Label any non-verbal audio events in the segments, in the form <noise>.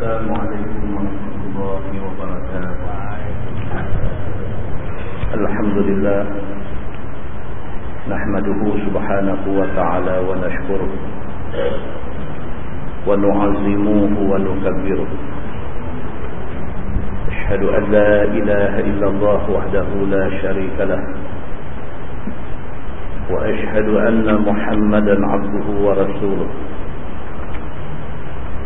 السلام عليكم ورحمة الله وبركاته. الحمد لله نحمده سبحانه وتعالى ونشكره ونعظمه ونكبره. أشهد أن لا إله إلا الله وحده لا شريك له. وأشهد أن محمدا عبده ورسوله.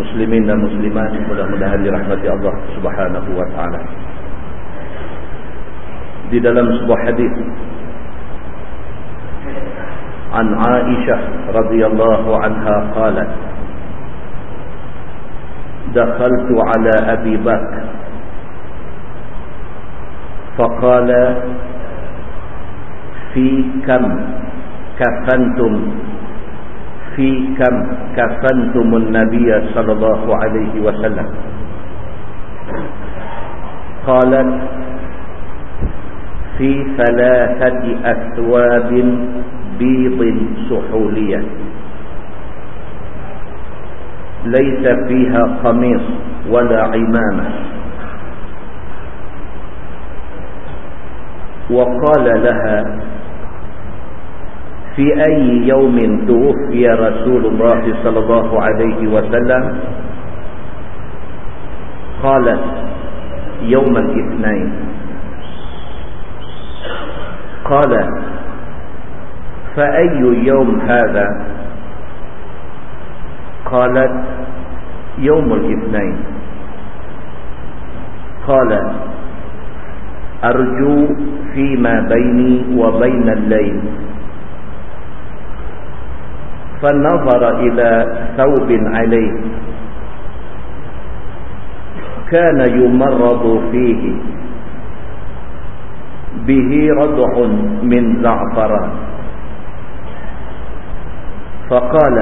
Muslimin dan muslimat mudah-mudahan dirahmati Allah Subhanahu wa taala. Di dalam sebuah hadis An Aisyah radhiyallahu anha qalat Dakhaltu ala Abi Bakr faqala fi kam في كم كفنتم النبي صلى الله عليه وسلم. قالت في ثلاثة أثواب بيض سحولية. ليس فيها قميص ولا عمامة. وقال لها في أي يوم توفي رسول الله صلى الله عليه وسلم؟ قالت يوم الاثنين. قال فأي يوم هذا؟ قالت يوم الاثنين. قال أرجو فيما بيني وبين الليل. فنظر إلى ثوب عليه. كان يمرض فيه. به ردع من زعفران. فقال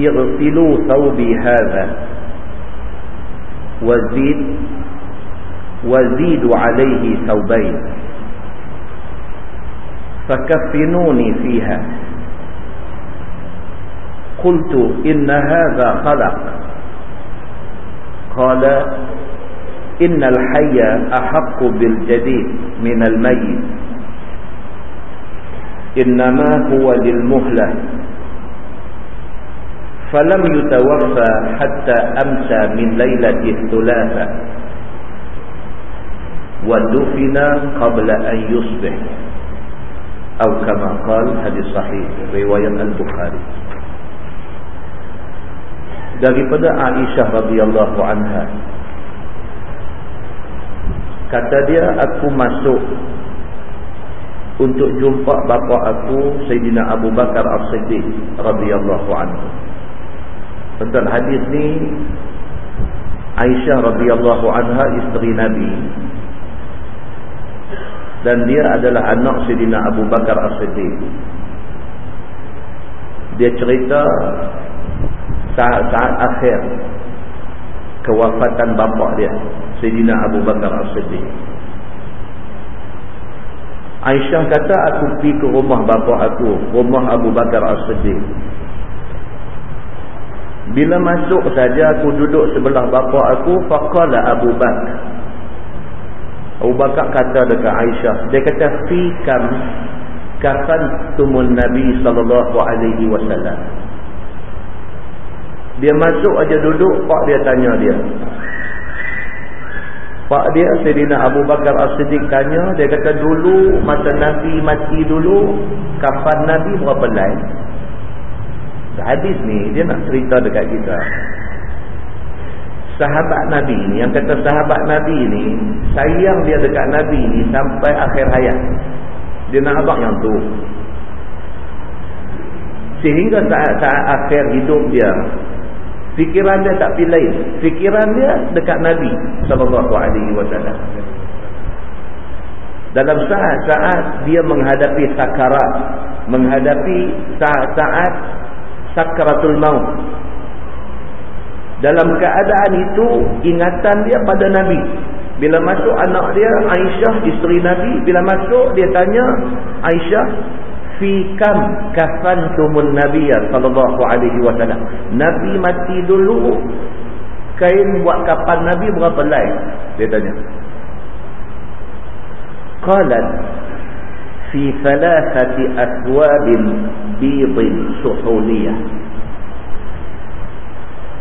اغسلوا ثوبي هذا وزيد وزيدوا عليه ثوبين. فكفنوني فيها. قلت إن هذا خلق. قال إن الحي أحق بالجديد من الميت. إنما هو للمهلة. فلم يتوفى حتى أمسى من ليلة الثلاثة. ودفن قبل أن يصبح. أو كما قال hadis sahih riwayat Al-Bukhari daripada Aisyah radhiyallahu anha. Kata dia aku masuk untuk jumpa bapa aku Sayyidina Abu Bakar As-Siddiq radhiyallahu anhu. Tentang hadis ni Aisyah radhiyallahu anha isteri Nabi. Dan dia adalah anak Sayyidina Abu Bakar As-Siddiq. Dia cerita saat-saat akhir kewafatan bapa dia Sayyidina Abu Bakar As-Siddiq. Aisyah kata aku pergi ke rumah bapa aku rumah Abu Bakar As-Siddiq. Bila masuk saja aku duduk sebelah bapa aku faqala Abu Bakar. Abu Bakar kata dekat Aisyah dia kata fi kam kafan tumun Nabi sallallahu alaihi wasallam dia masuk aja duduk pak dia tanya dia. Pak dia Sayyidina Abu Bakar As-Siddiq tanya dia kata dulu masa Nabi mati dulu kafan Nabi berapa lain? Hadis ni dia nak cerita dekat kita. Sahabat Nabi ni yang kata sahabat Nabi ni sayang dia dekat Nabi ni sampai akhir hayat. Dia nak abang yang tu. Sehingga saat-saat akhir hidup dia Fikiran dia tak pilih. Fikiran dia dekat Nabi sallallahu alaihi wasallam. Dalam saat-saat dia menghadapi sakarat, menghadapi saat-saat sakaratul maut. Dalam keadaan itu ingatan dia pada Nabi. Bila masuk anak dia Aisyah isteri Nabi, bila masuk dia tanya Aisyah fi kam kafantumun nabiyya sallallahu alaihi wasallam. Nabi mati dulu kain buat kapan nabi berapa lai dia tanya. Qalat fi thalathati aswabin bidin suhuliyah.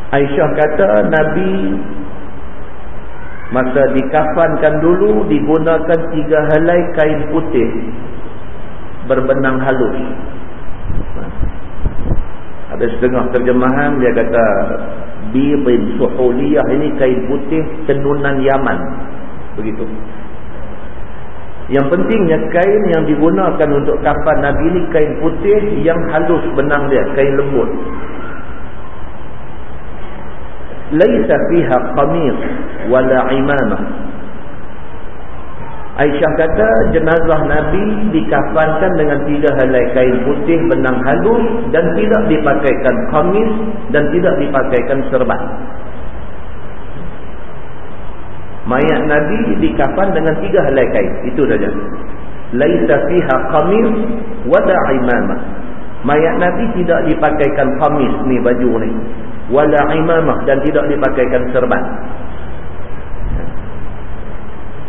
Aisyah kata nabi masa dikafankan dulu digunakan tiga helai kain putih berbenang halus. Ada setengah terjemahan dia kata bidin suhuliyah ini kain putih tenunan Yaman. Begitu. Yang pentingnya kain yang digunakan untuk kafan Nabi ini kain putih yang halus benang dia, kain lembut. Laisa fiha qamis wala imamah Aisyah kata jenazah Nabi dikafankan dengan tiga helai kain putih benang halus dan tidak dipakaikan kamis dan tidak dipakaikan serban. Mayat Nabi dikafan dengan tiga helai kain. Itu saja. Laisa fiha qamis wala imamah. Mayat Nabi tidak dipakaikan kamis ni baju ni. Wala imamah dan tidak dipakaikan serban.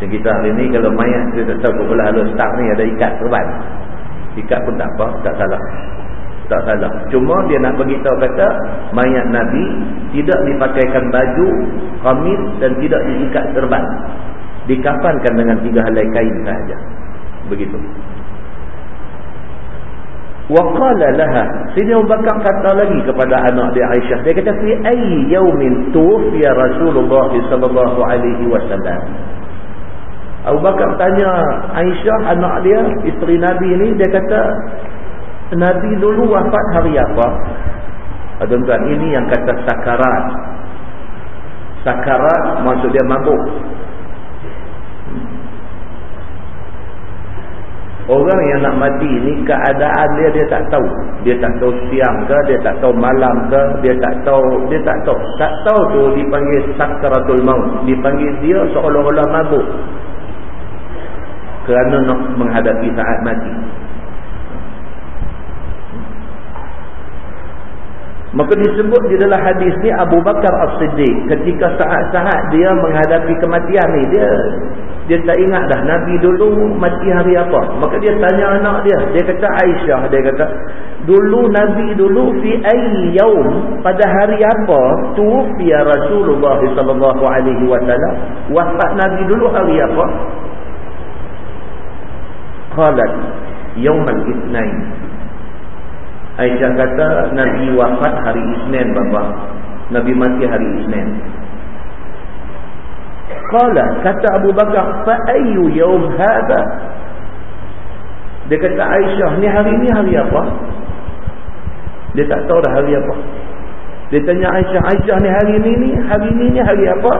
Macam kita hari ni kalau mayat dia tak tahu belah halus tak ni ada ikat serban. Ikat pun tak apa, tak salah. Tak salah. Cuma dia nak beritahu kata mayat Nabi tidak dipakaikan baju, kamis dan tidak diikat serban. Dikafankan dengan tiga helai kain sahaja. Begitu. Waqala laha. Sini Abu Bakar kata lagi kepada anak dia Aisyah. Dia kata fi ayyi yawmin tuwfiya Rasulullah sallallahu alaihi wasallam. Abu Bakar tanya Aisyah anak dia isteri Nabi ni dia kata Nabi dulu wafat hari apa? Ah, tuan-tuan ini yang kata sakarat. Sakarat maksud dia mabuk. Orang yang nak mati ni keadaan dia dia tak tahu. Dia tak tahu siang ke dia tak tahu malam ke dia tak tahu dia tak tahu. Tak tahu tu dipanggil sakaratul maut. Dipanggil dia seolah-olah mabuk kerana nak menghadapi saat mati. Maka disebut di dalam hadis ni Abu Bakar As-Siddiq ketika saat-saat dia menghadapi kematian ni dia dia tak ingat dah Nabi dulu mati hari apa. Maka dia tanya anak dia, dia kata Aisyah, dia kata dulu Nabi dulu fi ayyi yaum pada hari apa tuwfiya Rasulullah sallallahu alaihi wasallam wafat Nabi dulu hari apa? Qalat yaumal itsnain Aisyah kata Nabi wafat hari Isnin bapa. Nabi mati hari Isnin. Qala kata Abu Bakar fa ayu yaum hadha? Dia kata Aisyah ni hari ni hari apa? Dia tak tahu dah hari apa. Dia tanya Aisyah Aisyah ni hari ni ni hari ni ni hari apa?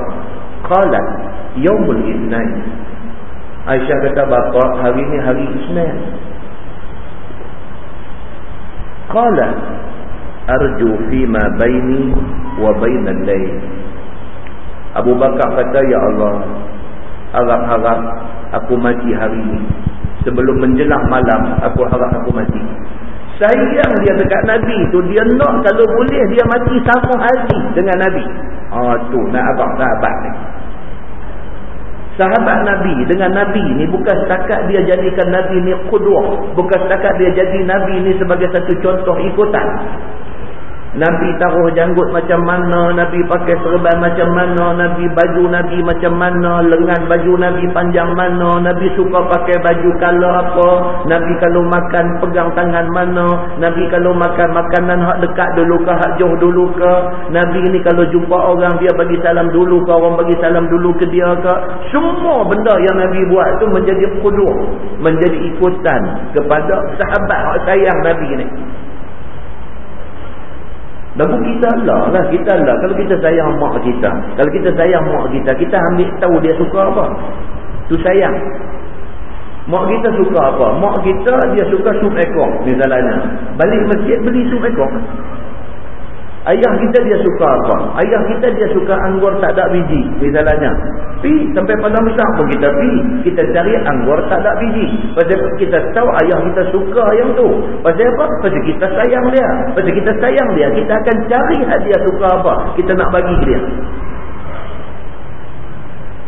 Qalat yaumul itsnain Aisyah kata bapa hari ni hari Isnin. Qala arju fi ma baini wa bainal layl. Abu Bakar kata ya Allah harap-harap aku mati hari ini sebelum menjelang malam aku harap aku mati. Sayang dia dekat Nabi tu dia nak kalau boleh dia mati sama hari dengan Nabi. Ah tu nak abang sahabat ni sahabat Nabi dengan Nabi ni bukan setakat dia jadikan Nabi ni kudwah. Bukan setakat dia jadi Nabi ni sebagai satu contoh ikutan. Nabi taruh janggut macam mana, Nabi pakai serban macam mana, Nabi baju Nabi macam mana, lengan baju Nabi panjang mana, Nabi suka pakai baju kalau apa, Nabi kalau makan pegang tangan mana, Nabi kalau makan makanan hak dekat dulu ke, hak jauh dulu ke, Nabi ni kalau jumpa orang dia bagi salam dulu ke, orang bagi salam dulu ke dia ke, semua benda yang Nabi buat tu menjadi kuduh, menjadi ikutan kepada sahabat hak sayang Nabi ni. Lagu kita lah lah. Kita lah. Kalau kita sayang mak kita. Kalau kita sayang mak kita. Kita ambil tahu dia suka apa. Tu sayang. Mak kita suka apa? Mak kita dia suka sup ekor. Misalnya. Balik masjid beli sup ekor. Ayah kita dia suka apa? Ayah kita dia suka anggur tak ada biji. Misalnya. Pi sampai pada besar pun kita pi. Kita cari anggur tak ada biji. Pasal kita tahu ayah kita suka yang tu. Pasal apa? Pasal kita sayang dia. Pasal kita sayang dia. Kita akan cari hadiah suka apa. Kita nak bagi dia.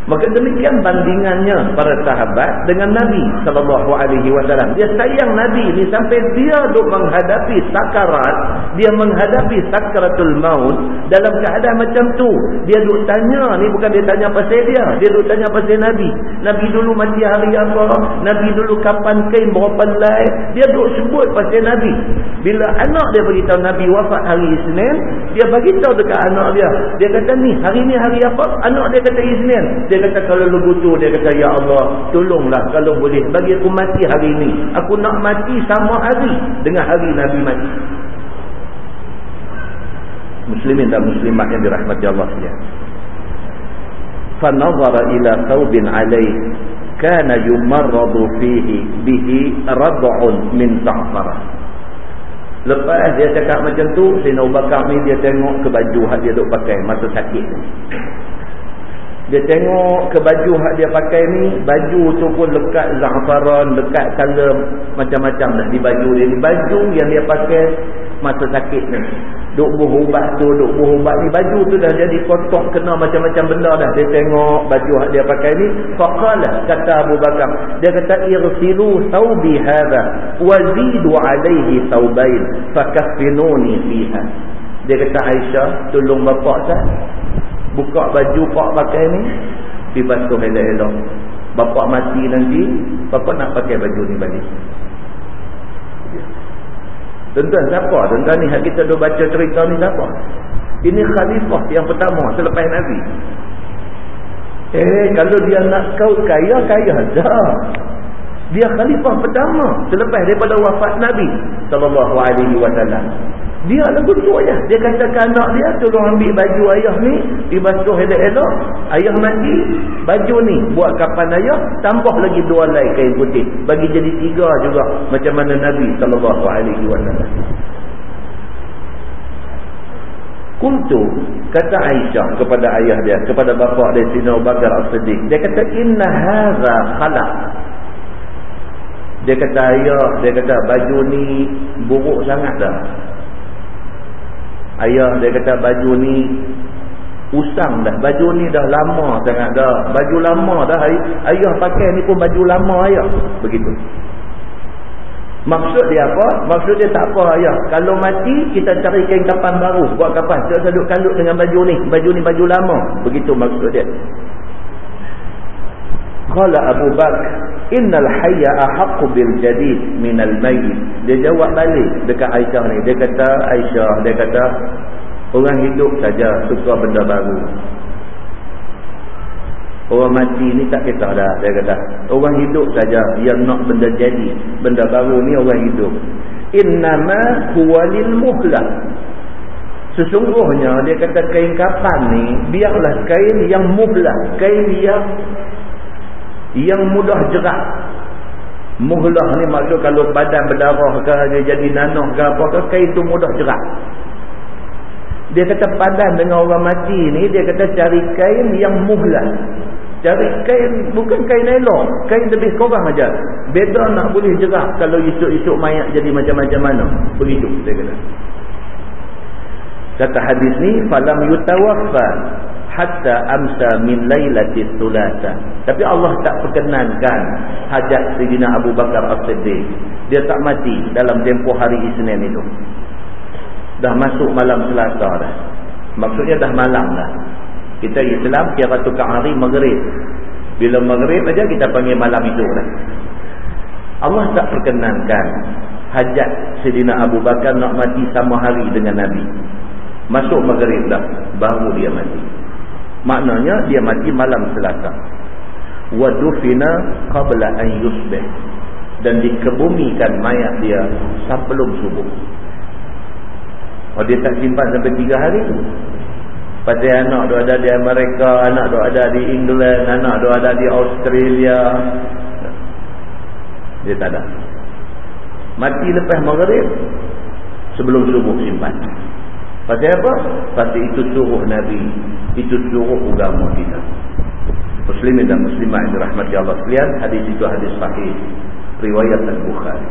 Maka demikian bandingannya para sahabat dengan Nabi sallallahu alaihi wasallam. Dia sayang Nabi ni sampai dia duk menghadapi sakarat, dia menghadapi sakaratul maut dalam keadaan macam tu. Dia duk tanya ni bukan dia tanya pasal dia, dia duk tanya pasal Nabi. Nabi dulu mati hari apa? Nabi dulu kapan kain berapa lai? Dia duk sebut pasal Nabi. Bila anak dia beritahu Nabi wafat hari Isnin, dia bagi tahu dekat anak dia. Dia kata ni, hari ni hari apa? Anak dia kata Isnin. Dia kata kalau lu butuh dia kata ya Allah tolonglah kalau boleh bagi aku mati hari ini. Aku nak mati sama hari dengan hari Nabi mati. Muslimin dan muslimat yang dirahmati Allah sekalian. Fa nazara ila thawbin alayh kana yumarradu fihi bihi rad'un min za'farah. Lepas dia cakap macam tu, Sayyidina Abu Bakar ni dia tengok ke baju hak dia duk pakai masa sakit. Dia tengok ke baju hak dia pakai ni, baju tu pun lekat za'faran, lekat color macam-macam dah di baju dia ni. Baju yang dia pakai masa sakit ni. Duk berubat tu, duk berubat ni. Baju tu dah jadi kotak kena macam-macam benda dah. Dia tengok baju hak dia pakai ni. Faqalah, kata Abu Bakar. Dia kata, Irsilu thawbi hadha, wazidu alaihi thawbain, fakaffinuni fiha. Dia kata, Aisyah, tolong bapak saya buka baju pak pakai ni dibasuh elok-elok. Bapak mati nanti bapak nak pakai baju ni balik. Tuan-tuan siapa? Tuan-tuan ni kita dah baca cerita ni siapa? Ini khalifah yang pertama selepas Nabi. Eh kalau dia nak kau kaya kaya dah dia khalifah pertama selepas daripada wafat Nabi sallallahu alaihi wasallam dia lagu tu aja. Dia kata ke anak dia tolong ambil baju ayah ni, dibasuh elok-elok. Ayah mati, baju ni buat kapan ayah, tambah lagi dua lai kain putih. Bagi jadi tiga juga macam mana Nabi wasallam. Kuntu kata Aisyah kepada ayah dia, kepada bapa dia Sina Bakar As-Siddiq. Dia kata inna hadza khalaq. Dia kata ayah, dia kata baju ni buruk sangat dah. Ayah dia kata baju ni usang dah. Baju ni dah lama sangat dah. Baju lama dah. Ayah pakai ni pun baju lama ayah. Begitu. Maksud dia apa? Maksud dia tak apa ayah. Kalau mati kita cari kain kapan baru. Buat kapan. Kita duduk kalut dengan baju ni. Baju ni baju lama. Begitu maksud dia. Qala Abu Bakar, "Innal hayya ahaqqu bil jadid min al mayyit." Dia jawab balik dekat Aisyah ni. Dia kata, "Aisyah, dia kata orang hidup saja suka benda baru." Orang mati ni tak kisah dah, dia kata. Orang hidup saja yang nak benda jadi. Benda baru ni orang hidup. Innama huwa lil muhlah. Sesungguhnya dia kata kain kapan ni biarlah kain yang muhlah, kain yang yang mudah jerak muhlah ni maksud kalau badan berdarah ke dia jadi nanah ke apa ke kain tu mudah jerak dia kata padan dengan orang mati ni dia kata cari kain yang muhlah. Cari kain bukan kain elok kain lebih kurang aja. Beda nak boleh jerak kalau isuk-isuk mayat jadi macam-macam mana. Begitu dia kata. Kata hadis ni falam yutawaffa hatta amsa min lailatis sulasa tapi Allah tak perkenankan hajat Sayyidina Abu Bakar As-Siddiq. Dia tak mati dalam tempoh hari Isnin itu. Dah masuk malam Selasa dah. Maksudnya dah malam dah. Kita Islam kira tukar hari Maghrib. Bila Maghrib aja kita panggil malam itu dah. Allah tak perkenankan hajat Sayyidina Abu Bakar nak mati sama hari dengan Nabi. Masuk Maghrib dah baru dia mati Maknanya dia mati malam Selasa. Wa dufina qabla an yusbih. Dan dikebumikan mayat dia sebelum subuh. Oh dia tak simpan sampai tiga hari. Pasal anak tu ada di Amerika, anak tu ada di England, anak tu ada di Australia. Dia tak ada. Mati lepas maghrib sebelum subuh simpan. Pasal apa? Pasal itu suruh Nabi. Itu suruh agama kita. Muslimin dan muslimah yang dirahmati Allah sekalian, hadis itu hadis sahih. Riwayat Al-Bukhari.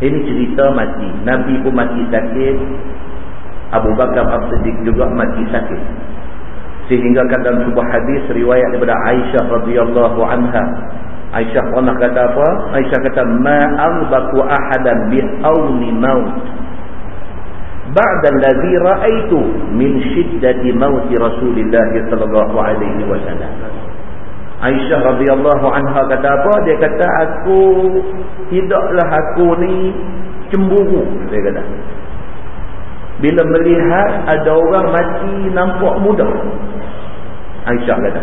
Ini cerita mati. Nabi pun mati sakit. Abu Bakar As-Siddiq juga mati sakit. Sehingga dalam sebuah hadis riwayat daripada Aisyah radhiyallahu anha. Aisyah pernah kata apa? Aisyah kata ma arbaqu ahadan bi auni maut. Ba'da alladhi ra'aitu min shiddati maut Rasulullah sallallahu alaihi wasallam. Aisyah radhiyallahu anha kata apa? Dia kata aku tidaklah aku ni cemburu dia kata. Bila melihat ada orang mati nampak mudah. Aisyah kata.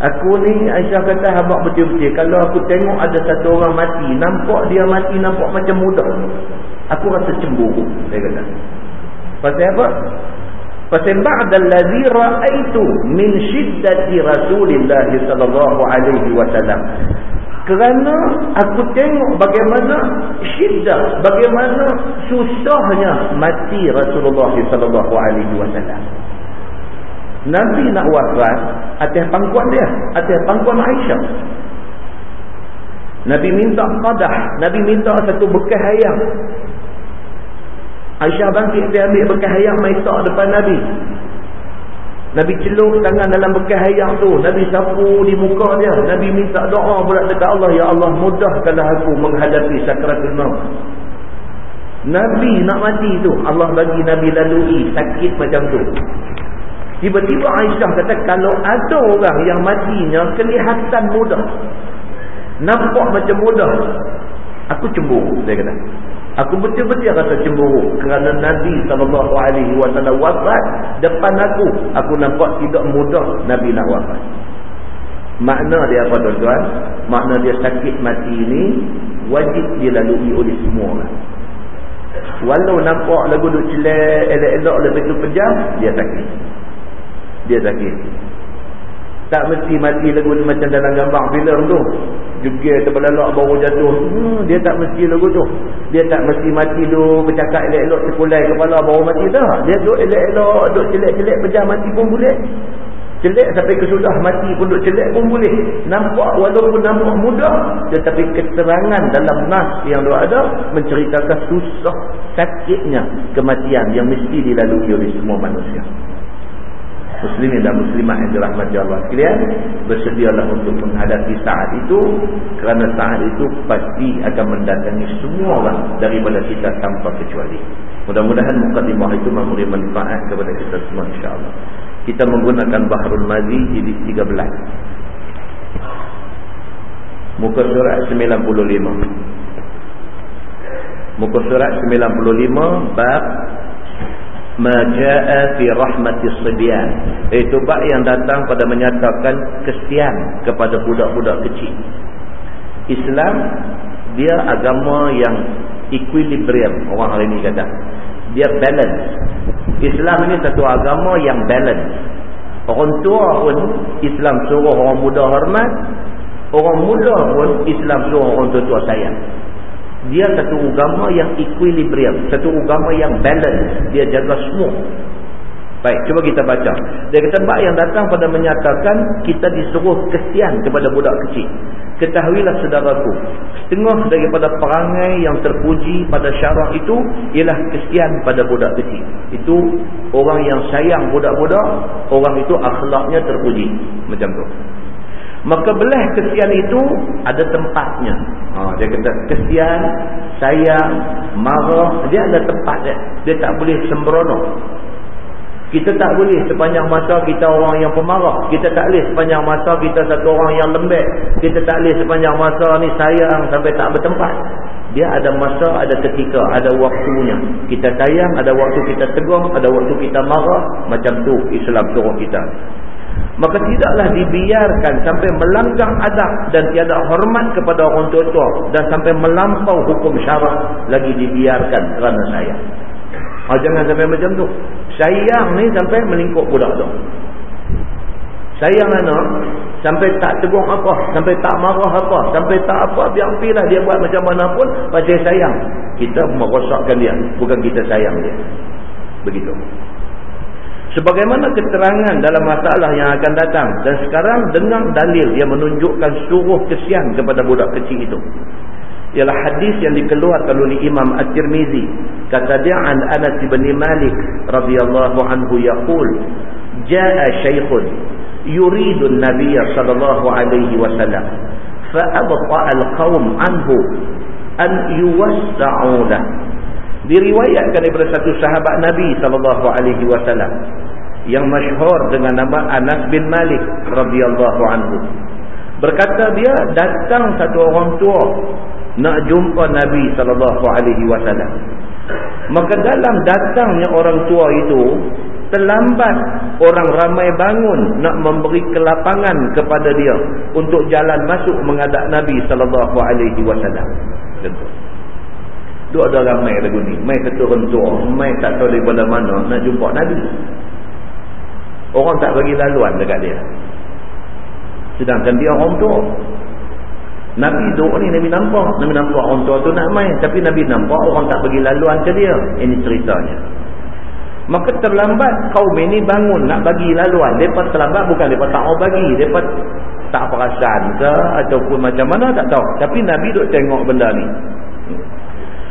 Aku ni Aisyah kata habaq betul-betul kalau aku tengok ada satu orang mati nampak dia mati nampak macam mudah. Aku rasa cemburu dia kata. Pasal apa? Pasal ba'da allazi ra'aitu min shiddati Rasulillah sallallahu alaihi wasallam. Kerana aku tengok bagaimana syiddah, bagaimana susahnya mati Rasulullah sallallahu alaihi wasallam. Nabi nak wafat atas pangkuan dia, atas pangkuan Aisyah. Nabi minta qadah, Nabi minta satu bekas ayam Aisyah bangkit dia ambil bekas hayang mai tak depan Nabi. Nabi celup tangan dalam bekas hayang tu. Nabi sapu di muka dia. Nabi minta doa pula dekat Allah. Ya Allah mudahkanlah aku menghadapi sakratul maut. Nabi nak mati tu. Allah bagi Nabi lalui sakit macam tu. Tiba-tiba Aisyah kata kalau ada orang yang matinya kelihatan mudah. Nampak macam mudah. Aku cemburu. Dia kata. Aku betul-betul rasa cemburu kerana Nabi SAW wafat depan aku. Aku nampak tidak mudah Nabi nak wafat. Makna dia apa tuan-tuan? Makna dia sakit mati ini wajib dilalui oleh semua orang. Walau nampak lagu duk celek, elok-elok lebih tu pejam, dia sakit. Dia sakit. Tak mesti mati lagu macam dalam gambar filem tu. Juga terbelalak baru jatuh. Hmm, dia tak mesti lagu tu. Dia tak mesti mati tu bercakap elok-elok terkulai kepala baru mati tak. Dia duk elok-elok, duk celek-celek pejam mati pun boleh. Celek sampai kesudah mati pun duk celek pun boleh. Nampak walaupun nampak mudah. Tetapi keterangan dalam nas yang dia ada menceritakan susah sakitnya kematian yang mesti dilalui oleh semua manusia muslimin dan muslimat yang dirahmati Allah sekalian bersedialah untuk menghadapi saat itu. Kerana saat itu pasti akan mendatangi semua orang daripada kita tanpa kecuali. Mudah-mudahan mukadimah itu memberi manfaat kepada kita semua insyaAllah. Kita menggunakan Bahrul Mazi jilid 13 muka surat 95 muka surat 95 bab maja'a fi rahmatis sibyan. Itu bab yang datang pada menyatakan kesian kepada budak-budak kecil. Islam dia agama yang equilibrium orang hari ini kata. Dia balance. Islam ini satu agama yang balance. Orang tua pun Islam suruh orang muda hormat. Orang muda pun Islam suruh orang tua-tua sayang dia satu agama yang equilibrium satu agama yang balance dia jaga semua. Baik cuba kita baca. Dia kata bak yang datang pada menyatakan kita disuruh kesian kepada budak kecil. Ketahuilah saudaraku setengah daripada perangai yang terpuji pada syarak itu ialah kesian pada budak kecil. Itu orang yang sayang budak-budak orang itu akhlaknya terpuji. Macam tu maka belah kesian itu ada tempatnya. Ha, dia kata kesian sayang marah. Dia ada tempat dia. Dia tak boleh sembrono. Kita tak boleh sepanjang masa kita orang yang pemarah. Kita tak boleh sepanjang masa kita satu orang yang lembek. Kita tak boleh sepanjang masa ni sayang sampai tak bertempat. Dia ada masa, ada ketika, ada waktunya. Kita sayang, ada waktu kita tegur, ada waktu kita marah. Macam tu Islam suruh kita maka tidaklah dibiarkan sampai melanggar adab dan tiada hormat kepada orang tua-tua dan sampai melampau hukum syarak lagi dibiarkan kerana sayang. Ha, jangan sampai macam tu. Sayang ni sampai melingkup budak tu. Sayang anak sampai tak tegur apa, sampai tak marah apa, sampai tak apa, biar pilah dia buat macam mana pun pasal sayang. Kita merosakkan dia, bukan kita sayang dia. Begitu sebagaimana keterangan dalam masalah yang akan datang. Dan sekarang dengar dalil yang menunjukkan suruh kesian kepada budak kecil itu. Ialah hadis yang dikeluarkan oleh Imam At-Tirmizi. Kata dia an Anas bin Malik radhiyallahu anhu yaqul jaa shaykhun yuridu an-nabiy sallallahu alaihi wasallam fa abta al-qaum anhu an yuwassa'u lahu diriwayatkan daripada satu sahabat Nabi sallallahu alaihi wasallam yang masyhur dengan nama Anas bin Malik radhiyallahu anhu. Berkata dia datang satu orang tua nak jumpa Nabi sallallahu alaihi wasallam. Maka dalam datangnya orang tua itu terlambat orang ramai bangun nak memberi kelapangan kepada dia untuk jalan masuk menghadap Nabi sallallahu alaihi wasallam. Dua ada ramai lagu ni, mai ketua tua, mai tak tahu daripada mana nak jumpa Nabi. Orang tak bagi laluan dekat dia. Sedangkan dia orang tua. Nabi duduk ni Nabi nampak, Nabi nampak orang tua tu nak main tapi Nabi nampak orang tak bagi laluan ke dia. Ini ceritanya. Maka terlambat kaum ini bangun nak bagi laluan. Mereka terlambat bukan mereka tak mau bagi. Mereka tak perasan ke ataupun macam mana tak tahu. Tapi Nabi duk tengok benda ni.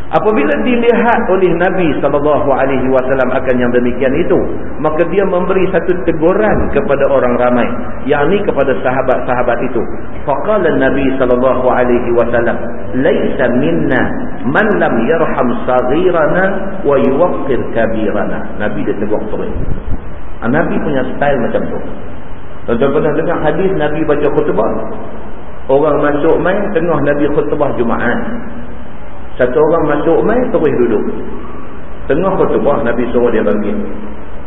Apabila dilihat oleh Nabi SAW akan yang demikian itu, maka dia memberi satu teguran kepada orang ramai, yakni kepada sahabat-sahabat itu. Faqala Nabi SAW, "Laisa minna man lam yarham saghirana wa yuwaqqir kabirana." Nabi dia tegur terus. Ah, Nabi punya style macam tu. Tuan-tuan pernah dengar hadis Nabi baca khutbah? Orang masuk main tengah Nabi khutbah Jumaat. Satu orang masuk mai terus duduk. Tengah khutbah Nabi suruh dia bangkit.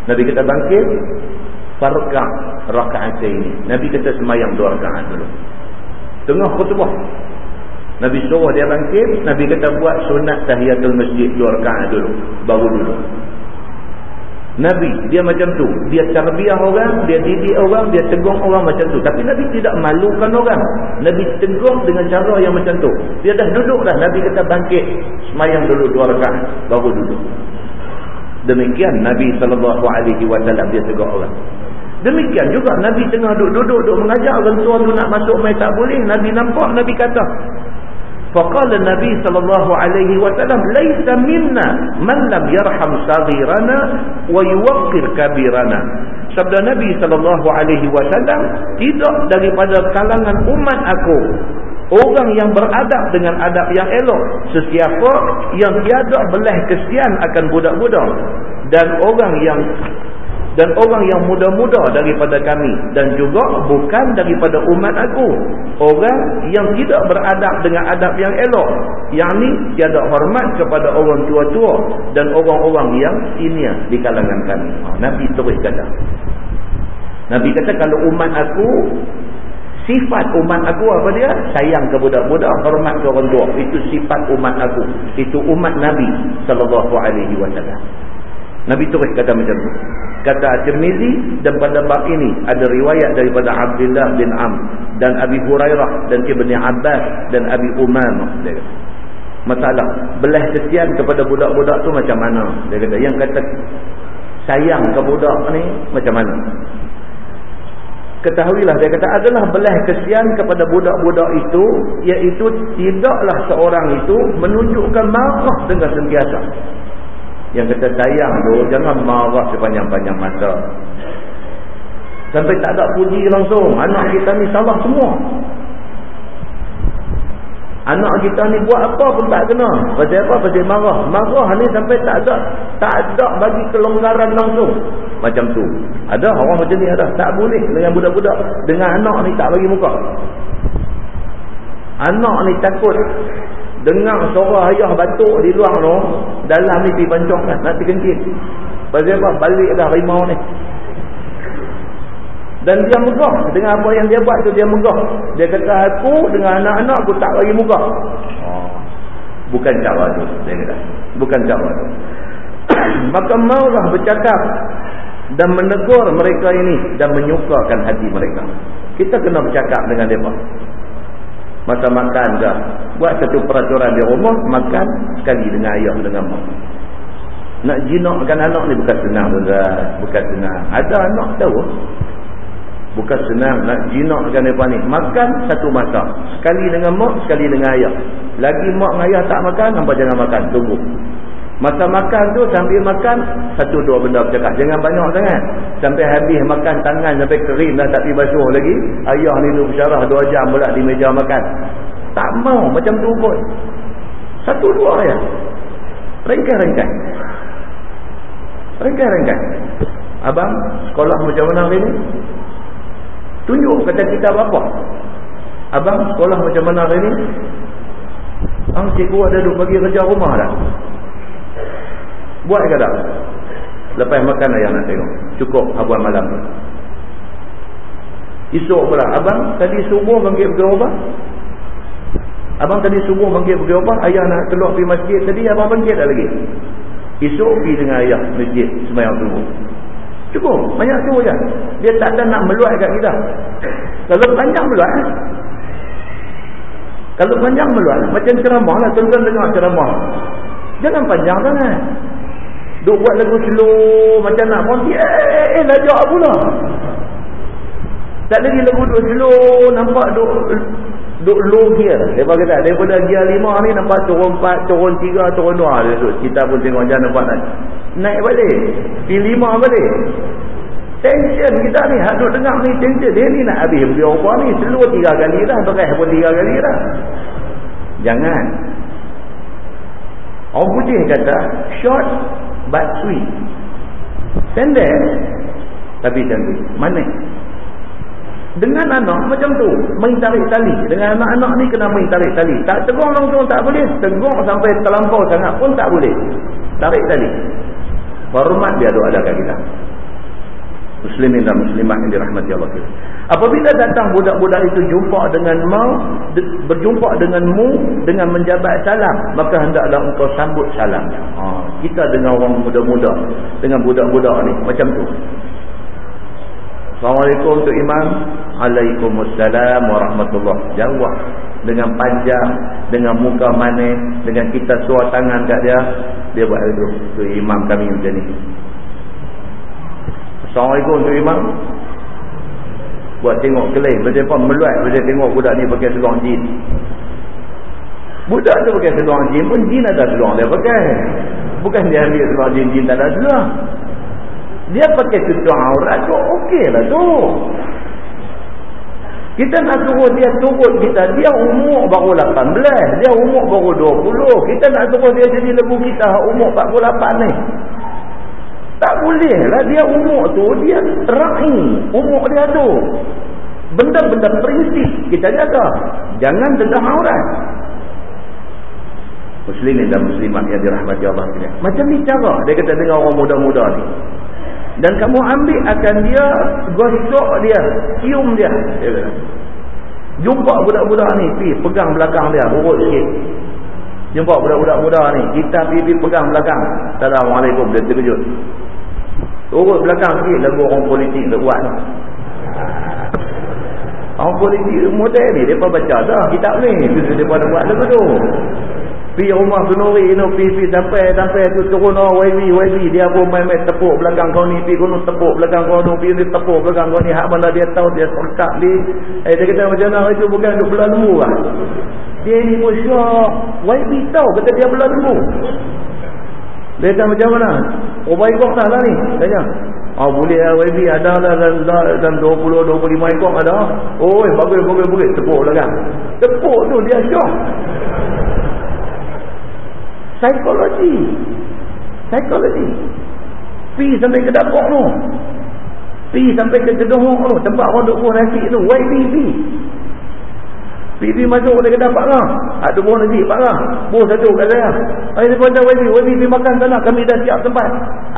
Nabi kata bangkit. Farka rakaat ini. Nabi kata semayang dua rakaat dulu. Tengah khutbah. Nabi suruh dia bangkit. Nabi kata buat sunat tahiyatul masjid dua rakaat dulu. Baru dulu. Nabi dia macam tu. Dia terbiah orang dia didik orang dia tegur orang macam tu. Tapi Nabi tidak malukan orang. Nabi tegur dengan cara yang macam tu. Dia dah duduk dah Nabi kata bangkit. Semayang dulu dua rakaat baru duduk. Demikian Nabi SAW dia tegur orang. Demikian juga Nabi tengah duduk-duduk duduk mengajar orang tua tu nak masuk main tak boleh Nabi nampak Nabi kata Faqala Nabi sallallahu alaihi wasallam laisa minna man lam yarham saghirana wa yuwaqqir kabirana. Sabda Nabi sallallahu alaihi wasallam tidak daripada kalangan umat aku orang yang beradab dengan adab yang elok sesiapa yang tiada belah kesian akan budak-budak dan orang yang dan orang yang muda-muda daripada kami dan juga bukan daripada umat aku. Orang yang tidak beradab dengan adab yang elok. Yang ni tiada hormat kepada orang tua-tua dan orang-orang yang senior di kalangan kami. Nabi terus kata. Nabi kata kalau umat aku sifat umat aku apa dia? Sayang ke budak-budak hormat ke orang tua. Itu sifat umat aku. Itu umat Nabi wasallam Nabi terus kata macam tu. Kata At-Tirmizi dan pada bab ini ada riwayat daripada Abdullah bin Am dan Abi Hurairah dan Ibn Abbas dan Abi Umam dia kata. Masalah belah kesian kepada budak-budak tu macam mana? Dia kata yang kata sayang ke budak ni macam mana? Ketahuilah dia kata adalah belah kesian kepada budak-budak itu iaitu tidaklah seorang itu menunjukkan marah dengan sentiasa yang kata sayang tu jangan marah sepanjang-panjang masa. Sampai tak ada puji langsung. Anak kita ni salah semua. Anak kita ni buat apa pun tak kena. Pasal apa? Pasal marah. Marah ni sampai tak ada tak ada bagi kelonggaran langsung. Macam tu. Ada orang macam ni ada. Tak boleh dengan budak-budak. Dengan anak ni tak bagi muka. Anak ni takut dengar suara ayah batuk di luar tu dalam ni pergi pancong kan nak terkencit pasal apa balik dah rimau ni Dan dia megah. Dengan apa yang dia buat tu dia megah. Dia kata aku dengan anak-anak aku tak bagi megah. Oh. Bukan cara tu. Kata. Bukan cara tu. <clears throat> Maka maulah bercakap. Dan menegur mereka ini. Dan menyukakan hati mereka. Kita kena bercakap dengan mereka. Masa makan ke. Buat satu peraturan di rumah. Makan sekali dengan ayah dengan mak. Nak jinakkan anak ni bukan senang. Bukan senang. Ada anak tahu. Bukan senang nak jinakkan mereka ni. Makan satu masa. Sekali dengan mak, sekali dengan ayah. Lagi mak dengan ayah tak makan, nampak jangan makan. Tunggu. Masa makan tu sambil makan, satu dua benda bercakap. Jangan banyak sangat. Sampai habis makan tangan sampai kering dah tak basuh lagi. Ayah ni tu bersyarah dua jam pula di meja makan. Tak mau macam tu pun. Satu dua ya. Rengkai-rengkai. Rengkai-rengkai. Abang, sekolah macam mana hari ni? Tunjuk kata kita apa? Abang sekolah macam mana hari ni? Ang cikgu ada duk bagi kerja rumah dah. Buat ke tak? Lepas makan ayah nak tengok. Cukup abuan malam. Esok pula. Abang tadi subuh bangkit pergi ubah. Abang tadi subuh bangkit pergi ubah. Ayah nak keluar pergi masjid tadi. Abang bangkit tak lagi? Esok pergi dengan ayah masjid semayang subuh. Cukup. Banyak tu je. Dia tak ada nak meluat kat kita. Kalau panjang meluat. Eh? Kalau panjang meluat. Macam ceramah lah. Tuan-tuan dengar ceramah. Jangan panjang sangat. Duk buat lagu slow. Macam nak monti. Eh, eh, eh. Lajak pula. Tak lagi lagu duk slow. Nampak duk duk low gear. Dia kata daripada gear lima ni nampak turun empat, turun tiga, turun dua. Kita pun tengok jangan nampak naik. Naik balik. Di lima balik. Tension kita ni. Duk dengar ni tension. Dia ni nak habis pergi apa ni. Seluruh tiga kali dah. Beres pun tiga kali dah. Jangan. Orang putih kata short sweet. Pendek. Tapi cantik. Manis. Dengan anak macam tu. Main tarik tali. Dengan anak-anak ni kena main tarik tali. Tak tegur langsung tak boleh. Tegur sampai terlampau sangat pun tak boleh. Tarik tali. Hormat dia doa adakan kita. Muslimin dan muslimat yang dirahmati Allah. Apabila datang budak-budak itu jumpa dengan mau, berjumpa denganmu dengan menjabat salam, maka hendaklah engkau sambut salam. Ha, kita dengan orang muda-muda, dengan budak-budak ni, macam tu. Assalamualaikum Tuk Imam. Waalaikumsalam warahmatullahi Jawab dengan panjang, dengan muka manis, dengan kita suar tangan kat dia. Dia buat itu. Tuk Imam kami macam ni. Assalamualaikum Tuk Imam. Buat tengok kelih. Macam apa meluat. Macam tengok budak ni pakai seluang jin. Budak tu pakai seluang jin pun jin ada seluang dia pakai. Bukan dia ambil seluang jin, jin tak ada seluang. Dia pakai tutup aurat tu okey lah tu. Kita nak suruh dia turut kita. Dia umur baru 18. Dia umur baru 20. Kita nak suruh dia jadi lebu kita umur 48 ni. Tak boleh lah. Dia umur tu. Dia terakhir umur dia tu. Benda-benda prinsip kita jaga. Jangan dedah aurat. Muslimin dan muslimat yang dirahmati Allah. Macam ni cara dia kata dengan orang muda-muda ni dan kamu ambil akan dia gosok dia cium dia, jumpa budak-budak ni pi pegang belakang dia urut sikit jumpa budak-budak muda ni kita pergi pegang belakang Assalamualaikum dia terkejut urut belakang sikit lagu orang politik dia buat ni orang politik model ni dia baca dah kitab ni dia buat lagu tu Pi rumah ni, pi pi sampai sampai tu turun oh YB YB dia pun main-main tepuk belakang kau ni, pi kono tepuk belakang kau ni, ni tepuk belakang kau ni, hak mana dia tahu dia serkap ni. Eh dia kata macam mana itu bukan duk belah lembu lah. Dia ni pun syok. YB tahu kata dia belah lembu. Dia kata macam mana? Oh baik kau tak lah ni? Tanya. Ah boleh lah YB ada lah dalam, dalam 20-25 ekor ada. Oh bagus bagus bagus tepuk belakang. Tepuk tu dia syok psikologi psikologi pi sampai ke dapur tu pi sampai ke gedung tu tempat orang duk buah nasi tu YBB Bibi masuk ke dapur lah. Ada buah nasi pak lah. Buah satu kat saya. Ayah dia pun YB. YB pergi makan sana. Kami dah siap tempat.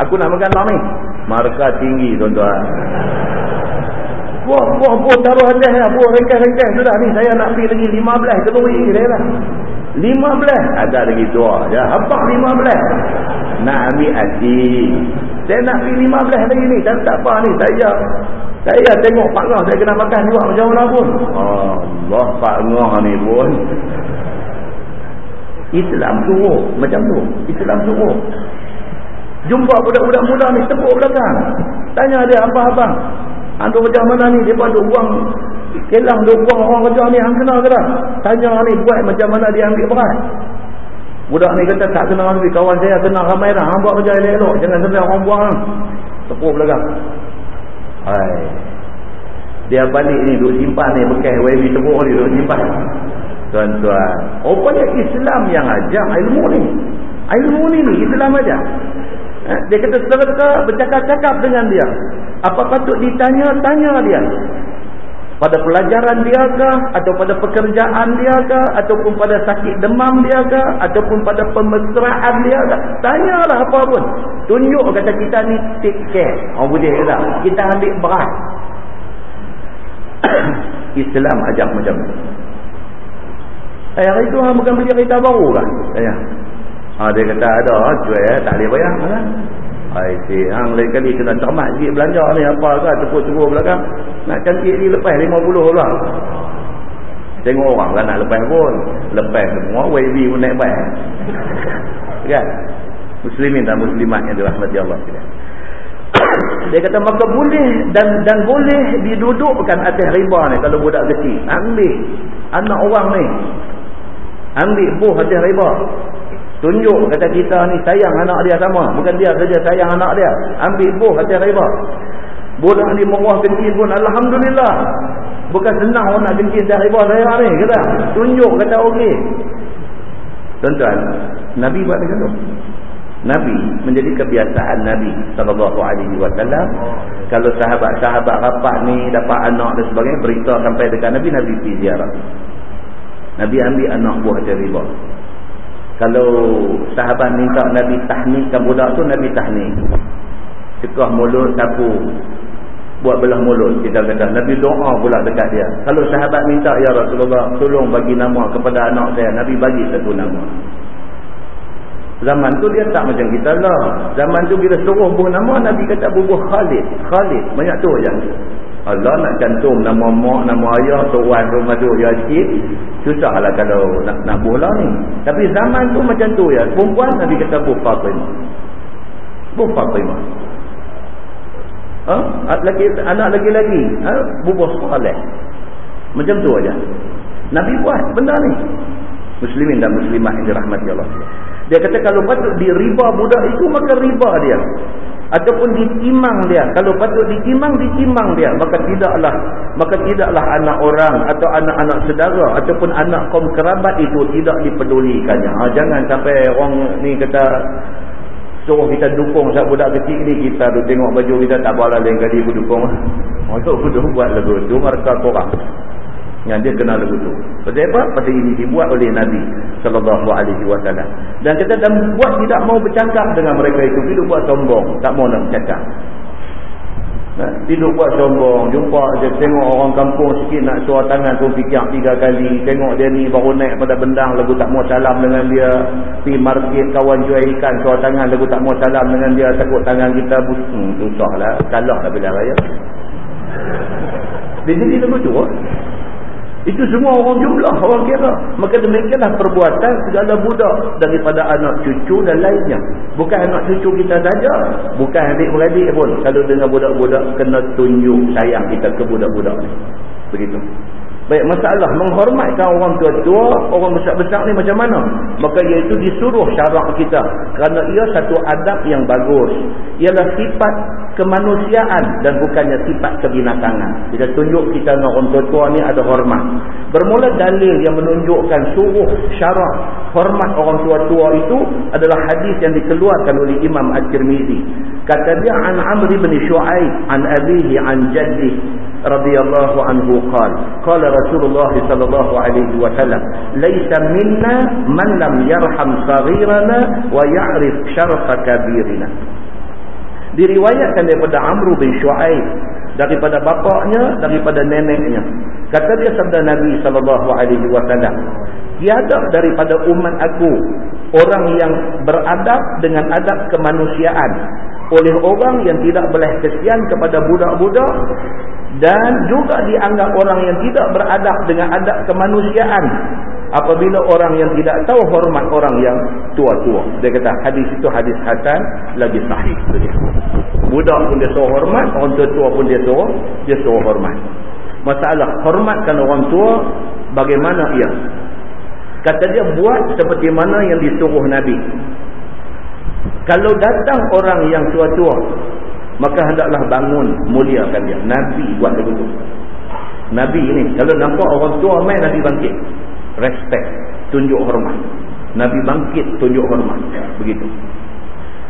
Aku nak makan lah ni. Markah tinggi tuan-tuan. Buah, buah, buah taruh atas lah. Buah ringkas-ringkas sudah ni. Saya nak pergi lagi 15 kenduri. Dia lah. 15. Ada lagi dua. Ya, apa 15? Nak ambil hati. Saya nak pergi 15 lagi ni. Tak, tak apa ni. Saya saya tengok Pak Ngah. Saya kena makan juga macam mana pun. Allah Pak Ngah ni pun. Islam suruh. Macam tu. Islam suruh. Jumpa budak-budak muda ni tepuk belakang. Tanya dia apa abang. Anda macam mana ni? Dia duk buang duk buang orang kerja ni. Hang kenal ke tak? Tanya ni buat macam mana dia ambil berat. Budak ni kata tak kenal ambil. Kawan saya kenal ramai dah. Hang buat kerja elok-elok. Jangan sampai orang buang. Tepuk belakang. Hai. Dia balik ni duk simpan ni. Bekas YB tepuk ni duk simpan. Tuan-tuan. Rupanya Islam yang ajar ilmu ni. Ilmu ni ni Islam ajar. Eh, dia kata serta bercakap-cakap dengan dia. Apa patut ditanya, tanya dia. Pada pelajaran dia ke, atau pada pekerjaan dia ke, ataupun pada sakit demam dia ke, ataupun pada pemesraan dia ke. Tanyalah apa pun. Tunjuk kata kita ni take care. Orang boleh kata. Kita ambil berat. <coughs> Islam ajak macam ni. Eh, hari itu bukan beli kereta baru kan? Ya. Ha, dia kata ada jual tak boleh bayar kan? Hai si hang lain kali kena cermat sikit belanja ni apa ke tepuk-tepuk belakang. Nak cantik ni lepas 50 lah. Tengok orang kan nak lepas pun. Lepas semua WB pun naik baik. kan? Muslimin dan muslimat yang dirahmati Allah sekalian. <coughs> Dia kata maka boleh dan dan boleh didudukkan atas riba ni kalau budak kecil. Ambil anak orang ni. Ambil buah atas riba. Tunjuk kata kita ni sayang anak dia sama. Bukan dia saja sayang anak dia. Ambil buh kata riba. Budak ni merah kencing pun Alhamdulillah. Bukan senang orang nak kencing dah riba saya ni. Kata. Tunjuk kata okey. Tuan-tuan. Nabi buat macam tu. Nabi menjadi kebiasaan Nabi sallallahu alaihi wasallam kalau sahabat-sahabat rapat ni dapat anak dan sebagainya berita sampai dekat Nabi Nabi pergi ziarah. Nabi ambil anak buah dari riba. Kalau sahabat minta Nabi tahnikan budak tu Nabi tahnik. Cekah mulut sapu. Buat belah mulut kita kata Nabi doa pula dekat dia. Kalau sahabat minta ya Rasulullah tolong bagi nama kepada anak saya Nabi bagi satu nama. Zaman tu dia tak macam kita lah. Zaman tu bila suruh buh nama Nabi kata bubuh Khalid. Khalid banyak tu aja. Allah nak cantum nama mak, nama ayah, tuan rumah tu ya sikit. Susahlah kalau nak nak bola ni. Tapi zaman tu macam tu ya. Perempuan Nabi kata Bu Fatimah. Bu Fatimah. Ha? Lagi, anak lagi-lagi. Ha? Bubuh Saleh. Macam tu aja. Nabi buat benda ni. Muslimin dan muslimah yang dirahmati Allah. Dia kata kalau patut diriba budak itu maka riba dia ataupun ditimang dia. Kalau patut ditimang ditimang dia. Maka tidaklah maka tidaklah anak orang atau anak-anak saudara ataupun anak kaum kerabat itu tidak dipedulikannya ha, jangan sampai orang ni kata suruh kita dukung saat budak kecil ni kita tu tengok baju kita tak boleh lain kali aku dukung. <laughs> Oh, tu buat lagu tu mereka korang yang dia kenal lagu tu. Pasal apa? Pasal ini dibuat oleh Nabi sallallahu alaihi wasallam. Dan kita dan buat tidak mau bercakap dengan mereka itu, hidup buat sombong, tak mau nak bercakap. Nah, tidur buat sombong, jumpa dia tengok orang kampung sikit nak suar tangan tu fikir tiga kali, tengok dia ni baru naik pada bendang lagu tak mau salam dengan dia, pi market kawan jual ikan suar tangan lagu tak mau salam dengan dia, takut tangan kita hmm, susahlah, salahlah bila raya. Dia jadi lagu tu. Itu semua orang jumlah, orang kira. Maka demikianlah perbuatan segala budak daripada anak cucu dan lainnya. Bukan anak cucu kita saja. Bukan adik-beradik pun. Kalau dengan budak-budak, kena tunjuk sayang kita ke budak-budak ni. Begitu. Baik, masalah menghormatkan orang tua-tua, orang besar-besar ni macam mana? Maka iaitu disuruh syarak kita. Kerana ia satu adab yang bagus. Ialah sifat kemanusiaan dan bukannya sifat kebinatangan. Kita tunjuk kita orang tua-tua ni ada hormat. Bermula dalil yang menunjukkan suruh syarak hormat orang tua-tua itu adalah hadis yang dikeluarkan oleh Imam Al-Tirmizi. Kata dia, An Amri bin Shu'aib, An Abihi, An Radhiyallahu anhu qala qala Rasulullah sallallahu alaihi wasallam laisa minna man lam yarham saghirana wa ya'rif syarfa kabirina. Diriwayatkan daripada Amr bin Shu'aib daripada bapaknya daripada neneknya. Kata dia sabda Nabi sallallahu alaihi wasallam tiada daripada umat aku orang yang beradab dengan adab kemanusiaan oleh orang yang tidak boleh kesian kepada budak-budak dan juga dianggap orang yang tidak beradab dengan adab kemanusiaan. Apabila orang yang tidak tahu hormat orang yang tua-tua. Dia kata hadis itu hadis hasan lagi sahih. Budak pun dia suruh hormat orang tua-tua pun dia suruh dia suruh hormat. Masalah hormatkan orang tua bagaimana ia? Kata dia buat seperti mana yang disuruh Nabi. Kalau datang orang yang tua-tua maka hendaklah bangun muliakan dia Nabi buat begitu. Nabi ini kalau nampak orang tua main Nabi bangkit. Respect tunjuk hormat. Nabi bangkit tunjuk hormat. Begitu.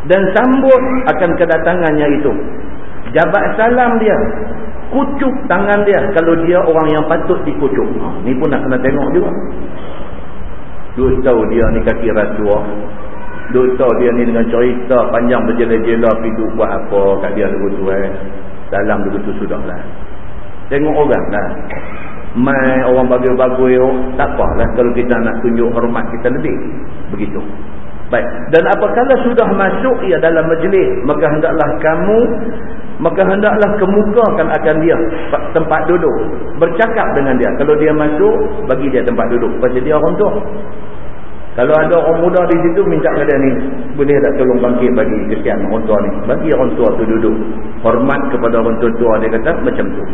Dan sambut akan kedatangannya itu. Jabat salam dia. Kucuk tangan dia. Kalau dia orang yang patut dikucuk. Ni pun nak kena tengok juga. Duk tahu dia ni kaki rasuah duk dia ni dengan cerita panjang berjela-jela duk buat apa kat dia dulu tu eh. Salam dulu tu sudah lah. Tengok orang lah. Mai orang bagus-bagus tak apalah kalau kita nak tunjuk hormat kita lebih. Begitu. Baik. Dan apabila sudah masuk ia dalam majlis maka hendaklah kamu maka hendaklah kemukakan akan dia tempat duduk. Bercakap dengan dia. Kalau dia masuk bagi dia tempat duduk. Pasal dia orang tua kalau ada orang muda di situ minta kepada ni boleh tak tolong bangkit bagi kesian orang tua ni bagi orang tua tu duduk hormat kepada orang tua-tua dia kata macam tu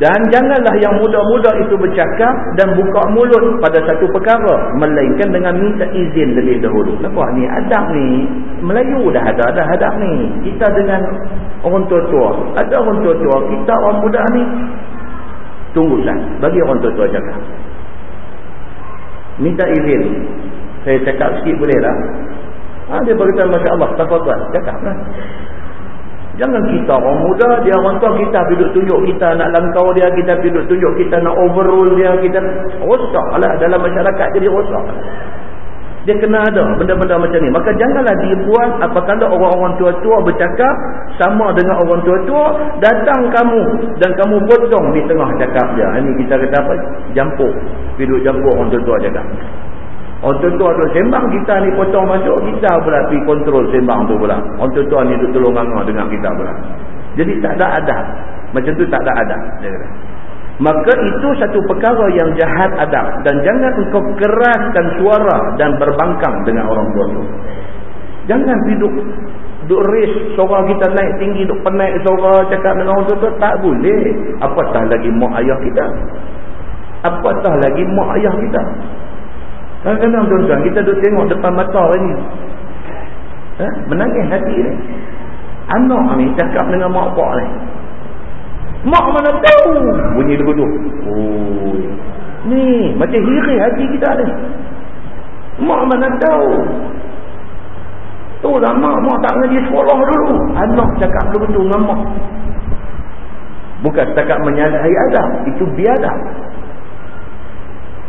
dan janganlah yang muda-muda itu bercakap dan buka mulut pada satu perkara. Melainkan dengan minta izin lebih dahulu. Nampak ni adab ni. Melayu dah ada dah adab ni. Kita dengan orang tua-tua. Ada orang tua-tua. Kita orang muda ni. Tunggu sah. Bagi orang tua-tua cakap. Minta izin. Saya cakap sikit boleh lah. Ha, dia berkata Masya Allah. Tafadhal. Cakap lah. Jangan kita orang muda, dia orang tua kita duduk tunjuk kita nak langkau dia, kita duduk tunjuk kita nak overrule dia, kita rosak lah dalam masyarakat jadi rosak. Dia kena ada benda-benda macam ni. Maka janganlah dibuat apakala orang-orang tua-tua bercakap sama dengan orang tua-tua, datang kamu dan kamu potong di tengah cakap dia. Ini kita kata apa? Jampuk. Duduk jampuk orang tua-tua cakap. Orang tua-tua tu sembang kita ni potong masuk kita pula pergi kontrol sembang tu pula. Orang tua-tua ni duduk tolong dengan kita pula. Jadi tak ada adab. Macam tu tak ada adab. Maka itu satu perkara yang jahat adab. Dan jangan engkau keraskan suara dan berbangkang dengan orang tua tu. Jangan duduk duk raise suara kita naik tinggi, duk penaik suara cakap dengan orang tua tu. Tak boleh. Apatah lagi mak ayah kita. Apatah lagi mak ayah kita. Kadang-kadang tuan-tuan kita duduk tengok depan mata ni. Ha? Menangis hati ni. Anak ni cakap dengan mak pak ni. Mak mana tahu bunyi lagu tu. Oh. Ni macam hiri hati kita ni. Mak mana tahu. Tu lah mak, mak tak ngaji sekolah dulu. Anak cakap tu dengan mak. Bukan setakat menyalahi adab. Itu biadab.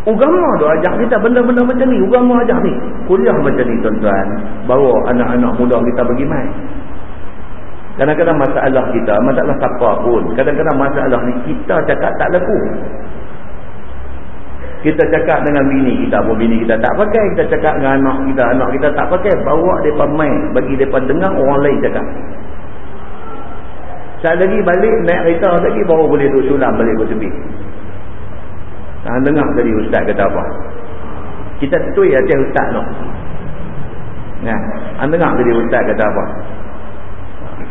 Ugama tu ajak kita benda-benda macam ni. Ugama ajak ni. Kuliah macam ni tuan-tuan. Bawa anak-anak muda kita pergi main. Kadang-kadang masalah kita, masalah siapa pun. Kadang-kadang masalah ni kita cakap tak laku. Kita cakap dengan bini kita pun bini kita tak pakai. Kita cakap dengan anak kita, anak kita tak pakai. Bawa mereka main. Bagi mereka dengar orang lain cakap. Sekali lagi balik naik kereta lagi baru boleh duduk sulam balik ke tepi. Ha, dengar tadi ustaz kata apa? Kita tui atas ustaz tu. Nah, ha, dengar tadi ustaz kata apa?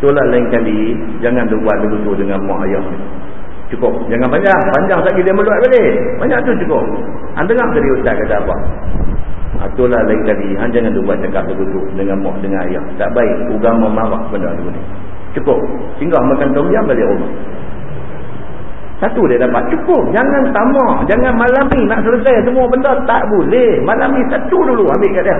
Itulah lain kali jangan buat begitu dengan mak ayah. Cukup. Jangan panjang. Panjang lagi dia meluat balik. Banyak tu cukup. Anda dengar tadi ustaz kata apa? Ha, itulah lain kali. Ha, jangan buat cakap begitu dengan mak dengan ayah. Tak baik. Ugama marah benda tu. Cukup. Singgah makan tom yam balik rumah. Satu dia dapat cukup. Jangan tamak. Jangan malam ni nak selesai semua benda. Tak boleh. Malam ni satu dulu ambil kat dia.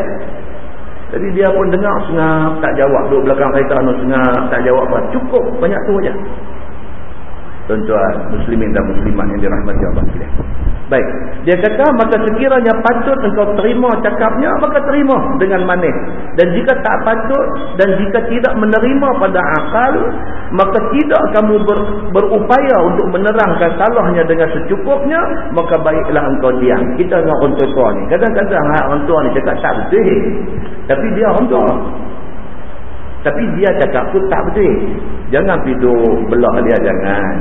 Jadi dia pun dengar sengap. Tak jawab. Duduk belakang kereta sengap. Tak jawab. Cukup. Banyak tu aja. Tuan-tuan. Muslimin dan muslimat yang dirahmati Allah. Baik. Dia kata maka sekiranya patut engkau terima cakapnya maka terima dengan manis. Dan jika tak patut dan jika tidak menerima pada akal maka tidak kamu ber, berupaya untuk menerangkan salahnya dengan secukupnya maka baiklah engkau diam. Kita dengan orang tua ni. Kadang-kadang orang tua ni cakap tak betul. Tapi dia orang tua. Tapi dia cakap pun tak betul. Jangan pergi belah dia jangan.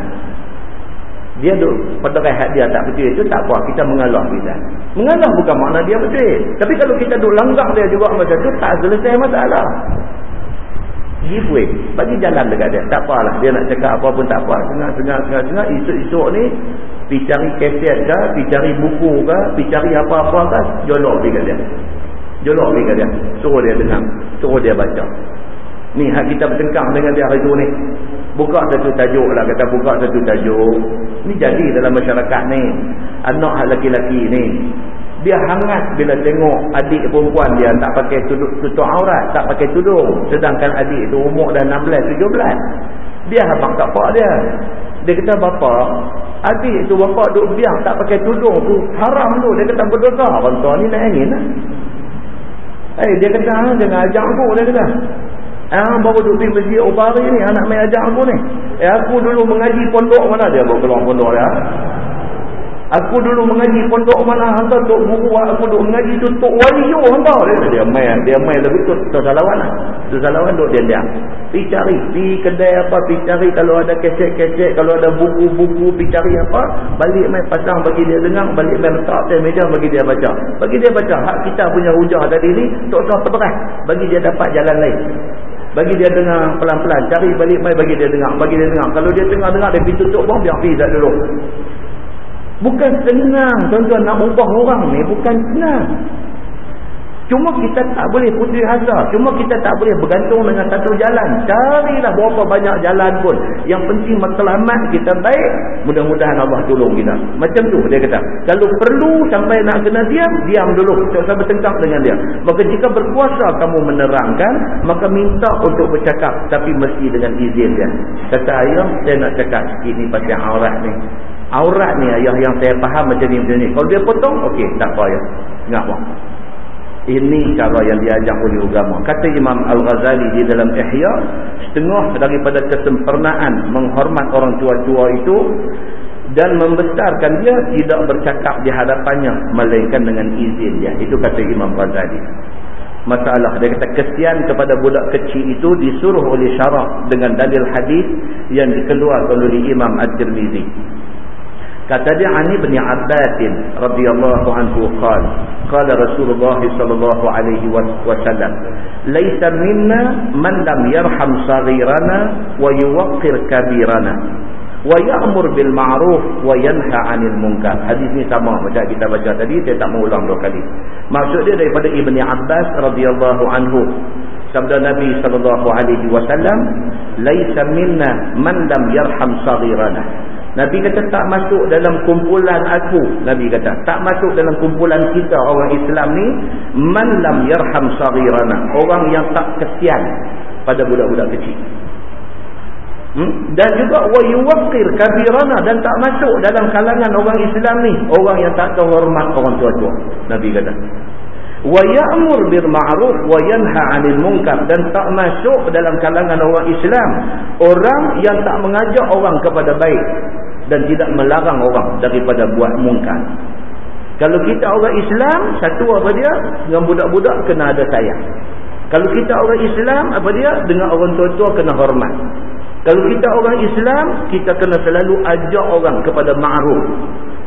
Dia duk pada rehat dia tak betul itu tak apa kita mengalah kita. Mengalah bukan makna dia betul. Tapi kalau kita duk langgar dia juga masa tu tak selesai masalah. Give way. Bagi jalan dekat dia. Tak apalah. Dia nak cakap apa pun tak apa. Sengah-sengah sengah-sengah esok-esok ni pergi cari kaset ke pergi cari buku ke pergi cari apa-apa ke jolok pergi dia. Jolok pergi dia. Suruh dia dengar. Suruh dia baca ni hak kita bertengkang dengan dia hari tu ni. Buka satu tajuk lah kata buka satu tajuk. Ni jadi dalam masyarakat ni. Anak lelaki-lelaki ni. Dia hangat bila tengok adik perempuan dia tak pakai tutup, tutup aurat tak pakai tudung. Sedangkan adik tu umur dah 16-17 dia habang tak pak dia. Dia kata bapa adik tu bapa duk biar tak pakai tudung tu haram tu. Dia kata berdosa. Orang tua ni nak angin lah. Eh, dia kata, ah, jangan ajak aku, dia kata. Ah baru duduk di masjid Ubari ni anak mai ajar aku ni. Eh aku dulu mengaji pondok mana dia baru keluar pondok dia. Aku dulu mengaji pondok mana hantar tok guru aku duduk mengaji tu tok wali yo hantar dia. Dia mai dia mai lebih tu tu salawan lah. Tu salawan duk dia. Pi cari di kedai apa pi cari kalau ada kecek-kecek kalau ada buku-buku pi cari apa balik mai pasang bagi dia dengar balik mai letak atas meja bagi dia baca. Bagi dia baca hak kita punya hujah tadi ni tok usah terberat bagi dia dapat jalan lain bagi dia dengar pelan-pelan cari balik mai bagi dia dengar bagi dia dengar. Kalau dia tengah-dengar dia pergi tutup pun biar pergi dulu. Bukan senang tuan-tuan nak ubah orang ni bukan senang Cuma kita tak boleh putih asa. Cuma kita tak boleh bergantung dengan satu jalan. Carilah berapa banyak jalan pun. Yang penting matlamat kita baik. Mudah-mudahan Allah tolong kita. Macam tu dia kata. Kalau perlu sampai nak kena diam, diam dulu. Tak usah bertengkar dengan dia. Maka jika berkuasa kamu menerangkan, maka minta untuk bercakap. Tapi mesti dengan izin dia. Kata ayah, saya nak cakap sikit ni pasal aurat ni. Aurat ni ayah yang saya faham macam ni. Macam ni. Kalau dia potong, okey, tak apa ya. Ingat apa? Ini cara yang diajak oleh agama. Kata Imam Al-Ghazali di dalam Ihya, setengah daripada kesempurnaan menghormat orang tua-tua itu dan membesarkan dia tidak bercakap di hadapannya melainkan dengan izin dia. Itu kata Imam Ghazali. Masalah dia kata kesian kepada budak kecil itu disuruh oleh syarak dengan dalil hadis yang dikeluarkan oleh Imam At-Tirmizi. Kata dia Ani bin Abbas radhiyallahu anhu qala qala Rasulullah sallallahu alaihi wasallam laisa minna man lam yarham saghirana wa yuwaqqir kabirana wa ya'mur bil ma'ruf wa yanha 'anil munkar. Hadis ni sama macam kita baca tadi saya tak mengulang dua kali. Maksud dia daripada Ibni Abbas radhiyallahu anhu sabda Nabi sallallahu alaihi wasallam laisa minna man lam yarham saghirana Nabi kata tak masuk dalam kumpulan aku. Nabi kata tak masuk dalam kumpulan kita orang Islam ni. Man lam yarham sarirana. Orang yang tak kesian pada budak-budak kecil. Hmm? Dan juga wa yuwaqir kabirana dan tak masuk dalam kalangan orang Islam ni. Orang yang tak tahu hormat orang tua-tua. Nabi kata wa ya'mur bil ma'ruf wa yanha 'anil munkar. Dan tak masuk dalam kalangan orang Islam. Orang yang tak mengajak orang kepada baik dan tidak melarang orang daripada buat mungkar kalau kita orang Islam satu apa dia? Dengan budak-budak kena ada sayang. Kalau kita orang Islam apa dia? Dengan orang tua-tua kena hormat. Kalau kita orang Islam kita kena selalu ajak orang kepada ma'ruf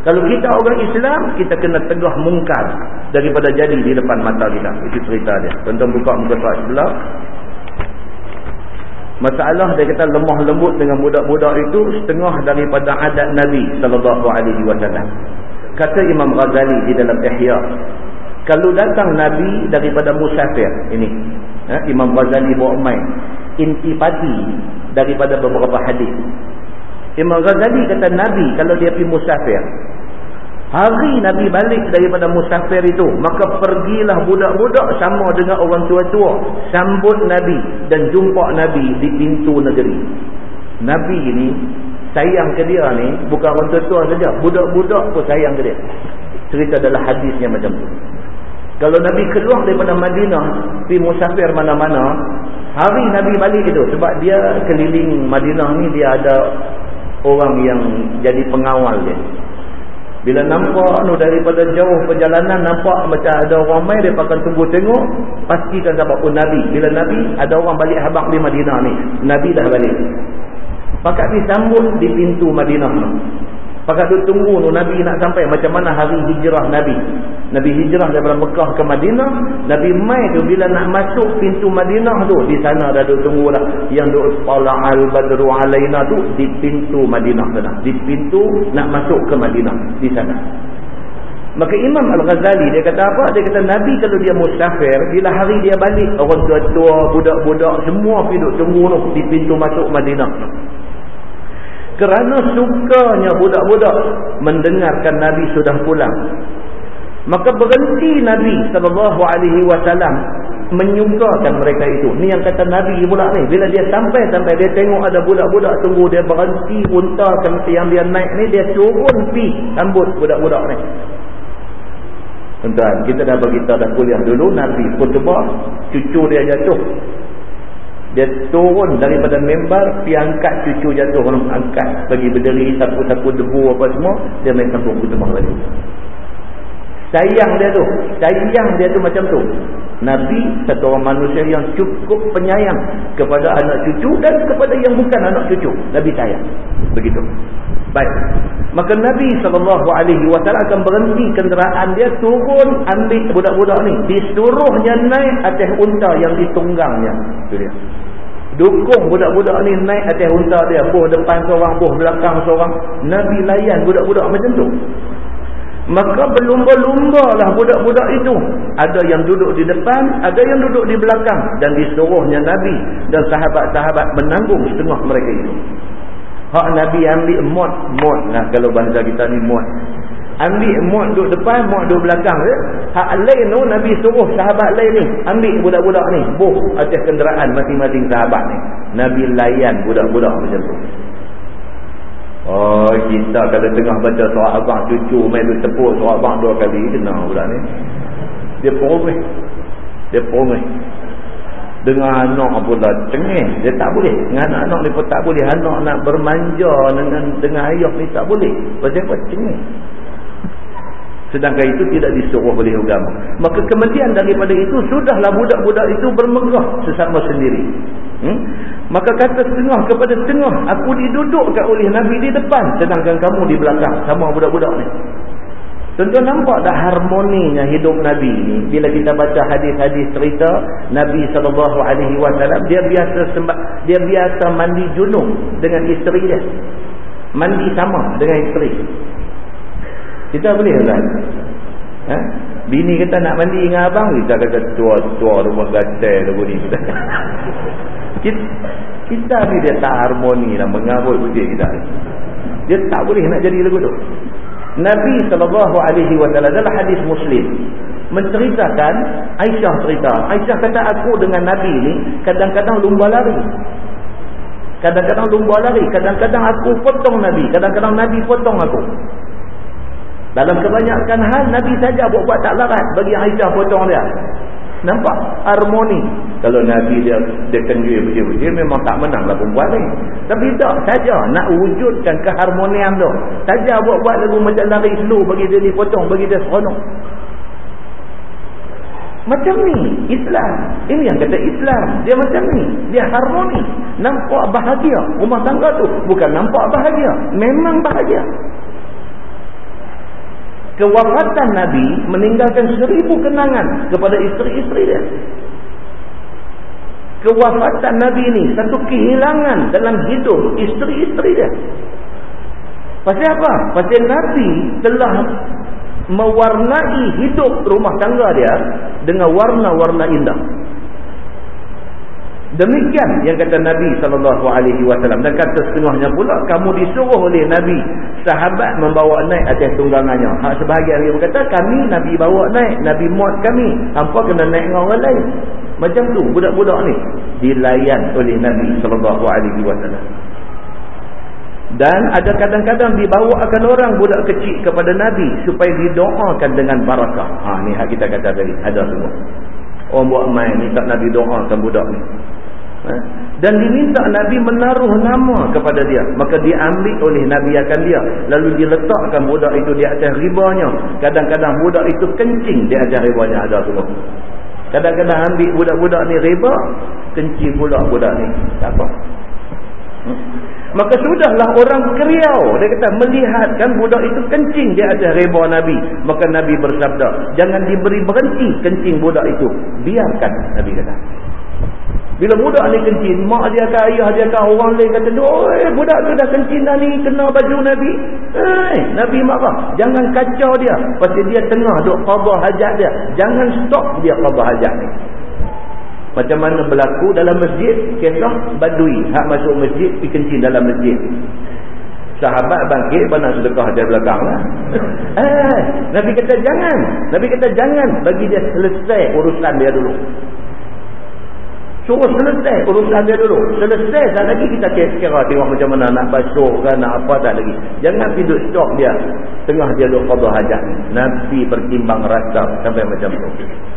kalau kita orang Islam, kita kena tegah mungkar daripada jadi di depan mata kita. Itu cerita dia. Tuan-tuan buka muka surat sebelah. Masalah dia kata lemah lembut dengan budak-budak itu setengah daripada adat Nabi sallallahu alaihi wasallam. Kata Imam Ghazali di dalam Ihya, kalau datang Nabi daripada musafir ini, ha, Imam Ghazali bawa main intipati daripada beberapa hadis. Imam Ghazali kata Nabi kalau dia pergi musafir, Hari Nabi balik daripada musafir itu, maka pergilah budak-budak sama dengan orang tua-tua. Sambut Nabi dan jumpa Nabi di pintu negeri. Nabi ini sayang ke dia ni bukan orang tua-tua saja budak-budak pun sayang ke dia cerita dalam hadisnya macam tu kalau Nabi keluar daripada Madinah pergi musafir mana-mana hari Nabi balik itu sebab dia keliling Madinah ni dia ada orang yang jadi pengawal dia bila nampak nu daripada jauh perjalanan nampak macam ada orang main dia akan tunggu tengok pastikan sebab pun Nabi. Bila Nabi ada orang balik habaq di Madinah ni. Nabi dah balik. Pakat disambut di pintu Madinah. Pakat duk tunggu tu Nabi nak sampai macam mana hari hijrah Nabi. Nabi hijrah daripada Mekah ke Madinah. Nabi mai tu bila nak masuk pintu Madinah tu. Di sana dah duk tunggu lah. Yang duk al badru alaina tu di pintu Madinah sana. Di pintu nak masuk ke Madinah. Di sana. Maka Imam Al-Ghazali dia kata apa? Dia kata Nabi kalau dia musafir. Bila hari dia balik. Orang tua-tua, budak-budak semua pergi duk tunggu tu. Di pintu masuk Madinah kerana sukanya budak-budak mendengarkan Nabi sudah pulang maka berhenti Nabi SAW menyukakan mereka itu. Ni yang kata Nabi pula ni bila dia sampai-sampai dia tengok ada budak-budak tunggu dia berhenti untakan yang dia naik ni dia turun pi sambut budak-budak ni. Tuan kita dah beritahu dah kuliah dulu Nabi khutbah cucu dia jatuh dia turun daripada membar pergi angkat cucu jatuh orang angkat bagi berdiri sapu-sapu debu apa semua dia main sambung kutubah lagi. Sayang dia tu sayang dia tu macam tu. Nabi satu orang manusia yang cukup penyayang kepada anak cucu dan kepada yang bukan anak cucu. Nabi sayang. Begitu. Baik. Maka Nabi SAW akan berhenti kenderaan dia turun ambil budak-budak ni. Disuruhnya naik atas unta yang ditunggangnya itu dia dukung budak-budak ni naik atas unta dia buh depan seorang buh belakang seorang. Nabi layan budak-budak macam tu. Maka berlumba-lumba lah budak-budak itu. Ada yang duduk di depan ada yang duduk di belakang. Dan disuruhnya Nabi dan sahabat-sahabat menanggung setengah mereka itu. Hak Nabi ambil mod mod lah kalau bahasa kita ni mod ambil muat duduk depan muat duduk belakang je hak lain tu Nabi suruh sahabat lain ni ambil budak-budak ni. Buh atas kenderaan masing-masing sahabat ni. Nabi layan budak-budak macam tu. Oh kita kalau tengah baca surat abang cucu main duduk tepuk surat abang dua kali kena budak ni. Dia perumah dia perumah dengan anak pula cengih. Dia tak boleh. Dengan anak-anak ni pun tak boleh. Anak nak bermanja dengan dengan ayah ni tak boleh. Pasal apa? Cengih Sedangkan itu tidak disuruh oleh agama. Maka kemudian daripada itu, sudahlah budak-budak itu bermegah sesama sendiri. Hmm? Maka kata setengah kepada setengah, aku didudukkan oleh Nabi di depan, sedangkan kamu di belakang, sama budak-budak ni. Tentu nampak dah harmoninya hidup Nabi ni. Bila kita baca hadis-hadis cerita, Nabi SAW, dia biasa sembah, dia biasa mandi junub dengan isteri dia. Mandi sama dengan isteri. Kita boleh kan? Ha? Bini kata nak mandi dengan abang, kita kata tua-tua rumah gatai rumah ni. kita, kita ni dia tak harmoni lah mengabut putih kita. Dia tak boleh nak jadi lagu tu. Nabi SAW dalam hadis Muslim menceritakan Aisyah cerita. Aisyah kata aku dengan Nabi ni kadang-kadang lumba lari. Kadang-kadang lumba lari, kadang-kadang aku potong Nabi, kadang-kadang Nabi potong aku. Dalam kebanyakan hal Nabi saja buat-buat tak larat bagi Aisyah potong dia. Nampak harmoni. Kalau Nabi dia dia kenjui betul-betul memang tak menang lah perempuan ni. Tapi tak saja nak wujudkan keharmonian tu. Saja buat-buat lagu macam lari slow bagi dia dipotong, bagi dia seronok. Macam ni Islam. Ini yang kata Islam. Dia macam ni. Dia harmoni. Nampak bahagia. Rumah tangga tu bukan nampak bahagia. Memang bahagia kewafatan Nabi meninggalkan seribu kenangan kepada isteri-isteri dia. Kewafatan Nabi ini satu kehilangan dalam hidup isteri-isteri dia. Pasal apa? Pasal Nabi telah mewarnai hidup rumah tangga dia dengan warna-warna indah. Demikian yang kata Nabi SAW. Dan kata setengahnya pula, kamu disuruh oleh Nabi, sahabat membawa naik atas tunggangannya. Hak sebahagian dia berkata, kami Nabi bawa naik, Nabi muat kami. Hampa kena naik dengan orang lain. Macam tu, budak-budak ni. Dilayan oleh Nabi SAW. Dan ada kadang-kadang dibawakan orang budak kecil kepada Nabi supaya didoakan dengan barakah. Ha ni hak kita kata tadi, ada semua. Orang buat main ni tak Nabi doakan budak ni. Ha? Dan diminta Nabi menaruh nama kepada dia. Maka diambil oleh Nabi akan dia. Lalu diletakkan budak itu di atas ribanya. Kadang-kadang budak itu kencing di atas ribanya. Ada semua. Kadang-kadang ambil budak-budak ni riba. Kencing pula budak ni. Tak apa. Hmm? Maka sudahlah orang keriau. Dia kata melihatkan budak itu kencing di atas riba Nabi. Maka Nabi bersabda. Jangan diberi berhenti kencing budak itu. Biarkan Nabi kata. Bila budak ni kencing, mak dia ke ayah dia ke orang lain kata, oh budak tu dah kencing dah ni, kena baju Nabi. Eh, Nabi marah. Jangan kacau dia. Pasal dia tengah duk qabah hajat dia. Jangan stop dia qabah hajat ni. Macam mana berlaku dalam masjid, kisah badui. Hak masuk masjid, pergi kencing dalam masjid. Sahabat bangkit, mana sedekah dia belakang lah. <laughs> eh, Nabi kata jangan. Nabi kata jangan. Bagi dia selesai urusan dia dulu. Suruh selesai urusan dia dulu. Selesai tak lagi kita kira tengok macam mana nak basuh ke nak apa tak lagi. Jangan tidur stop dia. Tengah dia duk qadha hajat. Nabi bertimbang rasa sampai macam tu.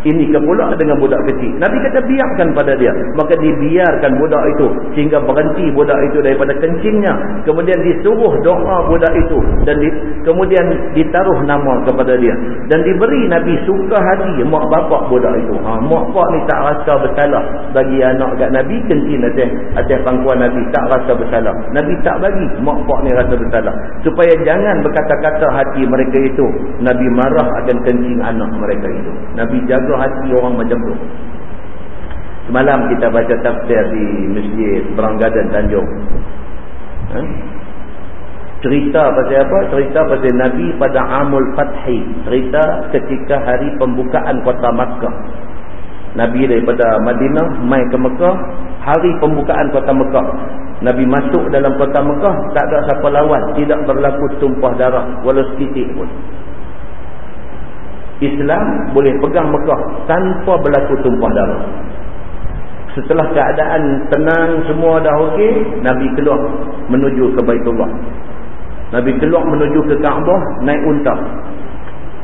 Ini pula dengan budak kecil. Nabi kata biarkan pada dia. Maka dibiarkan budak itu sehingga berhenti budak itu daripada kencingnya. Kemudian disuruh doa budak itu dan di, kemudian ditaruh nama kepada dia dan diberi Nabi suka hati mak bapak budak itu. Ha mak bapak ni tak rasa bersalah bagi bagi anak kat Nabi kencing atas atas pangkuan Nabi tak rasa bersalah. Nabi tak bagi mak pak ni rasa bersalah. Supaya jangan berkata-kata hati mereka itu Nabi marah akan kencing anak mereka itu. Nabi jaga hati orang macam tu. Semalam kita baca tafsir di masjid Beranggadan Tanjung. Ha? cerita pasal apa? cerita pasal Nabi pada Amul Fathi. Cerita ketika hari pembukaan kota Makkah Nabi daripada Madinah mai ke Mekah hari pembukaan kota Mekah. Nabi masuk dalam kota Mekah tak ada siapa lawan tidak berlaku tumpah darah walau setitik pun. Islam boleh pegang Mekah tanpa berlaku tumpah darah. Setelah keadaan tenang semua dah okey Nabi keluar menuju ke Baitullah. Nabi keluar menuju ke Kaabah naik unta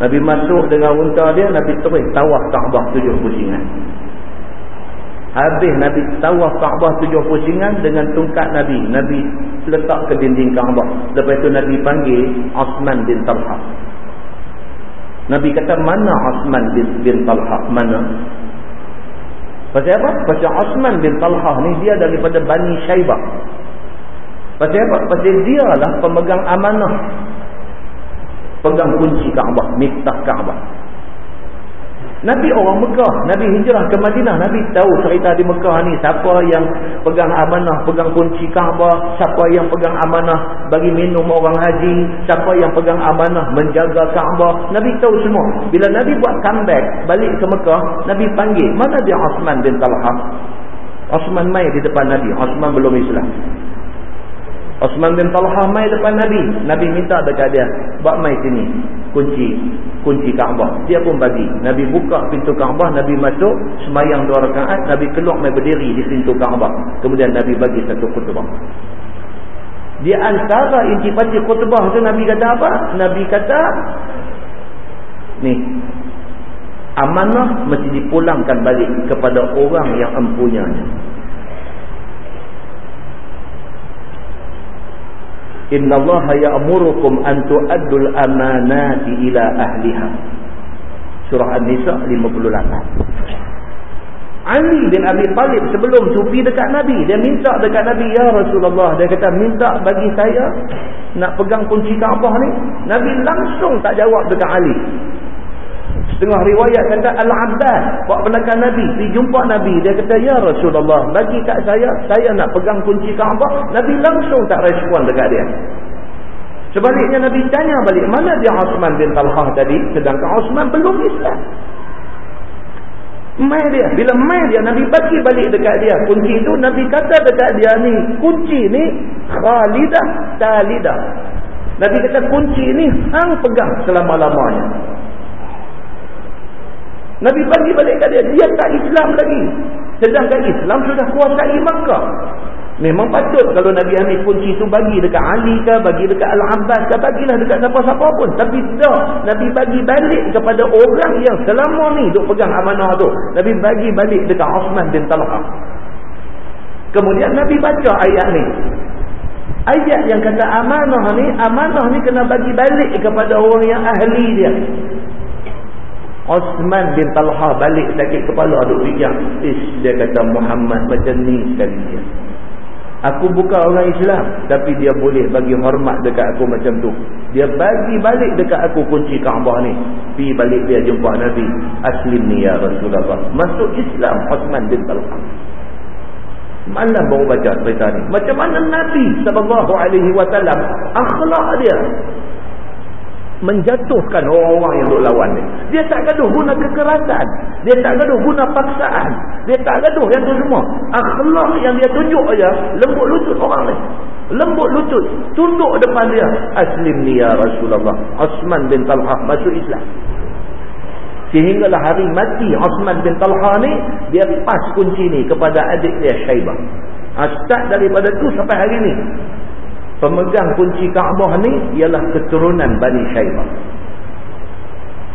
Nabi masuk dengan unta dia, Nabi terus tawaf Kaabah tujuh pusingan. Habis Nabi tawaf Kaabah tujuh pusingan dengan tungkat Nabi. Nabi letak ke dinding Kaabah. Lepas itu Nabi panggil Osman bin Talha. Nabi kata, mana Osman bin, bin Talha? Mana? Pasal apa? Pasal Osman bin Talha ni dia daripada Bani Syaibah. Pasal apa? Pasal dia lah pemegang amanah pegang kunci Kaabah, miftah Kaabah. Nabi orang Mekah, Nabi hijrah ke Madinah, Nabi tahu cerita di Mekah ni siapa yang pegang amanah, pegang kunci Kaabah, siapa yang pegang amanah bagi minum orang haji, siapa yang pegang amanah menjaga Kaabah. Nabi tahu semua. Bila Nabi buat comeback balik ke Mekah, Nabi panggil, mana dia Osman bin Talha? Osman mai di depan Nabi, Osman belum Islam. Osman bin Talha mai depan Nabi. Nabi minta dekat dia. Buat mai sini. Kunci. Kunci Kaabah. Dia pun bagi. Nabi buka pintu Kaabah. Nabi masuk. Semayang dua rakaat. Nabi keluar mai berdiri di pintu Kaabah. Kemudian Nabi bagi satu khutbah. Di antara intipati khutbah tu Nabi kata apa? Nabi kata. Ni. Amanah mesti dipulangkan balik kepada orang yang empunyanya. Inna Allah ya'murukum an tu'addul amanati ila ahliha. Surah An-Nisa 58. Ali bin Abi Talib sebelum tupi dekat Nabi, dia minta dekat Nabi, "Ya Rasulullah," dia kata, "Minta bagi saya nak pegang kunci Kaabah ni." Nabi langsung tak jawab dekat Ali. Setengah riwayat kata Al-Abbas buat penekan Nabi. Pergi jumpa Nabi. Dia kata, Ya Rasulullah, bagi kat saya, saya nak pegang kunci Kaabah. Nabi langsung tak respon dekat dia. Sebaliknya Nabi tanya balik, mana dia Osman bin Talhah tadi? Sedangkan Osman belum Islam. Mai dia. Bila mai dia, Nabi bagi balik dekat dia. Kunci itu, Nabi kata dekat dia ni, kunci ni khalidah talidah. Nabi kata kunci ni hang pegang selama-lamanya. Nabi bagi balik kat dia, dia tak Islam lagi. Sedangkan Islam sudah kuasai Makkah. Memang patut kalau Nabi ambil kunci tu bagi dekat Ali ke, bagi dekat Al-Abbas ke, bagilah dekat siapa-siapa pun. Tapi tak, Nabi bagi balik kepada orang yang selama ni duk pegang amanah tu. Nabi bagi balik dekat Osman bin Talha. Kemudian Nabi baca ayat ni. Ayat yang kata amanah ni, amanah ni kena bagi balik kepada orang yang ahli dia. Osman bin Talha balik sakit kepala duk fikir. Ish, dia kata Muhammad macam ni sekali dia. Aku bukan orang Islam Tapi dia boleh bagi hormat dekat aku macam tu. Dia bagi balik dekat aku kunci Kaabah ni. Pergi balik dia jumpa Nabi. Aslim ni ya Rasulullah. Masuk Islam Osman bin Talha. Malam baru baca cerita ni. Macam mana Nabi SAW Akhlak dia menjatuhkan orang-orang yang duk lawan dia. Dia tak gaduh guna kekerasan. Dia tak gaduh guna paksaan. Dia tak gaduh yang tu semua. Akhlak yang dia tunjuk aja lembut lutut orang ni. Lembut lutut. Tunduk depan dia. Aslim ni ya Rasulullah. Osman bin Talha masuk Islam. Sehinggalah hari mati Osman bin Talha ni, dia pas kunci ni kepada adik dia Syaibah. Ha, start daripada tu sampai hari ni pemegang kunci Kaabah ni ialah keturunan Bani Syaibah.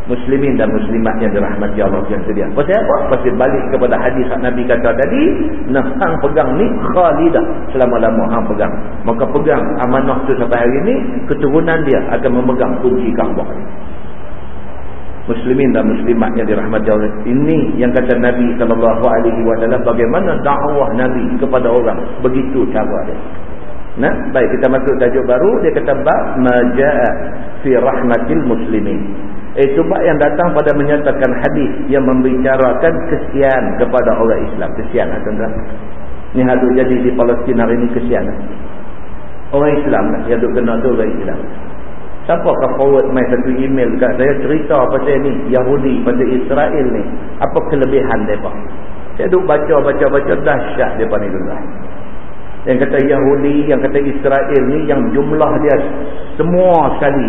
Muslimin dan muslimat yang dirahmati Allah yang sedia. Pasal apa? Pasal balik kepada hadis Nabi kata tadi, nah hang pegang ni khalidah selama-lama hang pegang. Maka pegang amanah tu sampai hari ni, keturunan dia akan memegang kunci Kaabah. Muslimin dan muslimat yang dirahmati Allah. Ini yang kata Nabi SAW bagaimana dakwah Nabi kepada orang. Begitu cara dia. Nah, baik kita masuk tajuk baru dia kata bab majaa fi rahmatil muslimin. Itu bab yang datang pada menyatakan hadis yang membicarakan kesian kepada orang Islam. Kesian ah tuan-tuan. Ni hadut jadi di Palestin hari ini kesian. Ah. Orang Islam lah yang duk kena tu orang Islam. Siapa kau forward mai satu email kat saya cerita pasal ni Yahudi pasal Israel ni. Apa kelebihan depa? Saya duk baca-baca-baca dahsyat depa ni tuan-tuan yang kata Yahudi, yang kata Israel ni yang jumlah dia semua sekali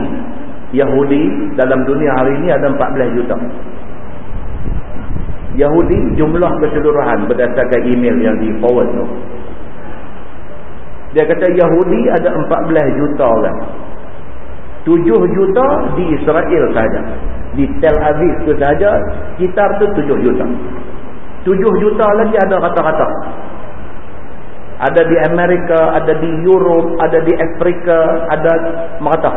Yahudi dalam dunia hari ini ada 14 juta. Yahudi jumlah keseluruhan berdasarkan email yang di forward tu. Dia kata Yahudi ada 14 juta orang. 7 juta di Israel saja. Di Tel Aviv tu saja sekitar tu 7 juta. 7 juta lagi ada kata-kata ada di Amerika, ada di Europe, ada di Afrika, ada merata.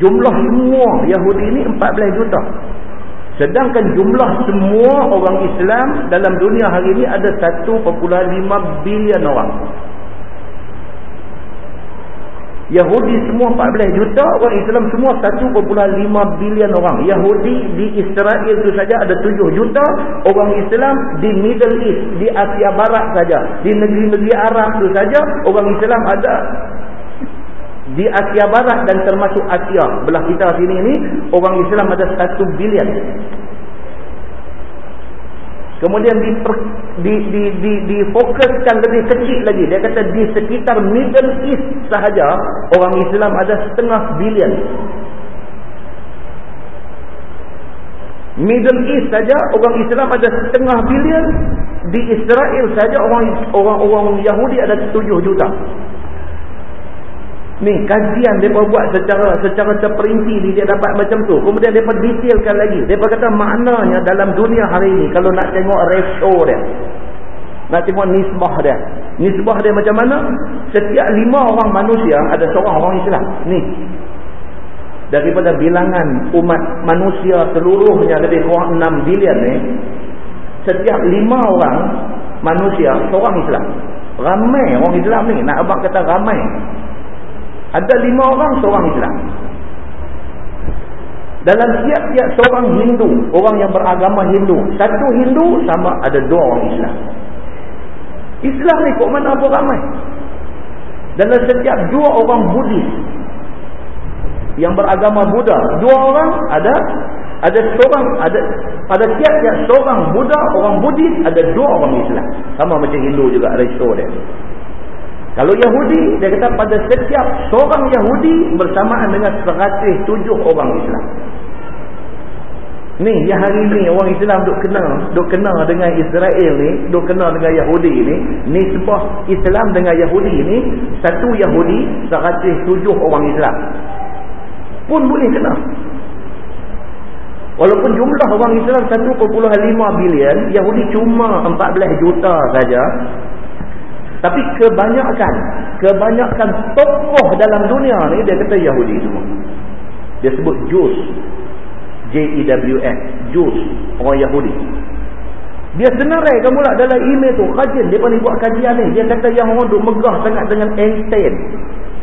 Jumlah semua Yahudi ini 14 juta. Sedangkan jumlah semua orang Islam dalam dunia hari ini ada 1.5 bilion orang. Yahudi semua 14 juta, orang Islam semua 1.5 bilion orang. Yahudi di Israel itu saja ada 7 juta, orang Islam di Middle East, di Asia Barat saja, di negeri-negeri Arab itu saja, orang Islam ada di Asia Barat dan termasuk Asia belah kita sini ini, orang Islam ada 1 bilion. Kemudian di, di, di, di, difokuskan lebih kecil lagi. Dia kata di sekitar Middle East sahaja orang Islam ada setengah bilion. Middle East saja orang Islam ada setengah bilion. Di Israel saja orang orang orang Yahudi ada tujuh juta. Ni kajian mereka buat secara secara terperinci ni dia dapat macam tu. Kemudian mereka detailkan lagi. Mereka kata maknanya dalam dunia hari ini kalau nak tengok ratio dia. Nak tengok nisbah dia. Nisbah dia macam mana? Setiap lima orang manusia ada seorang orang Islam. Ni. Daripada bilangan umat manusia seluruhnya lebih kurang 6 bilion ni. Setiap lima orang manusia seorang Islam. Ramai orang Islam ni. Nak abang kata ramai. Ada lima orang seorang Islam. Dalam tiap-tiap seorang Hindu, orang yang beragama Hindu, satu Hindu sama ada dua orang Islam. Islam ni kok mana apa ramai? Dalam setiap dua orang Buddhis yang beragama Buddha, dua orang ada ada seorang ada pada tiap-tiap seorang Buddha, orang Buddhis ada dua orang Islam. Sama macam Hindu juga ratio dia. Kalau Yahudi, dia kata pada setiap seorang Yahudi bersamaan dengan 107 orang Islam. Ni yang hari ni orang Islam duk kena, duk kena dengan Israel ni, duk kena dengan Yahudi ni, ni sebab Islam dengan Yahudi ni, satu Yahudi 107 orang Islam. Pun boleh kena. Walaupun jumlah orang Islam 1.5 bilion, Yahudi cuma 14 juta saja. Tapi kebanyakan, kebanyakan tokoh dalam dunia ni dia kata Yahudi semua. Dia sebut Jews. J-E-W-S. Jews. Orang Yahudi. Dia senarai kamu lah dalam email tu. Rajin. Dia pernah buat kajian ni. Dia kata yang orang duk megah sangat dengan Einstein.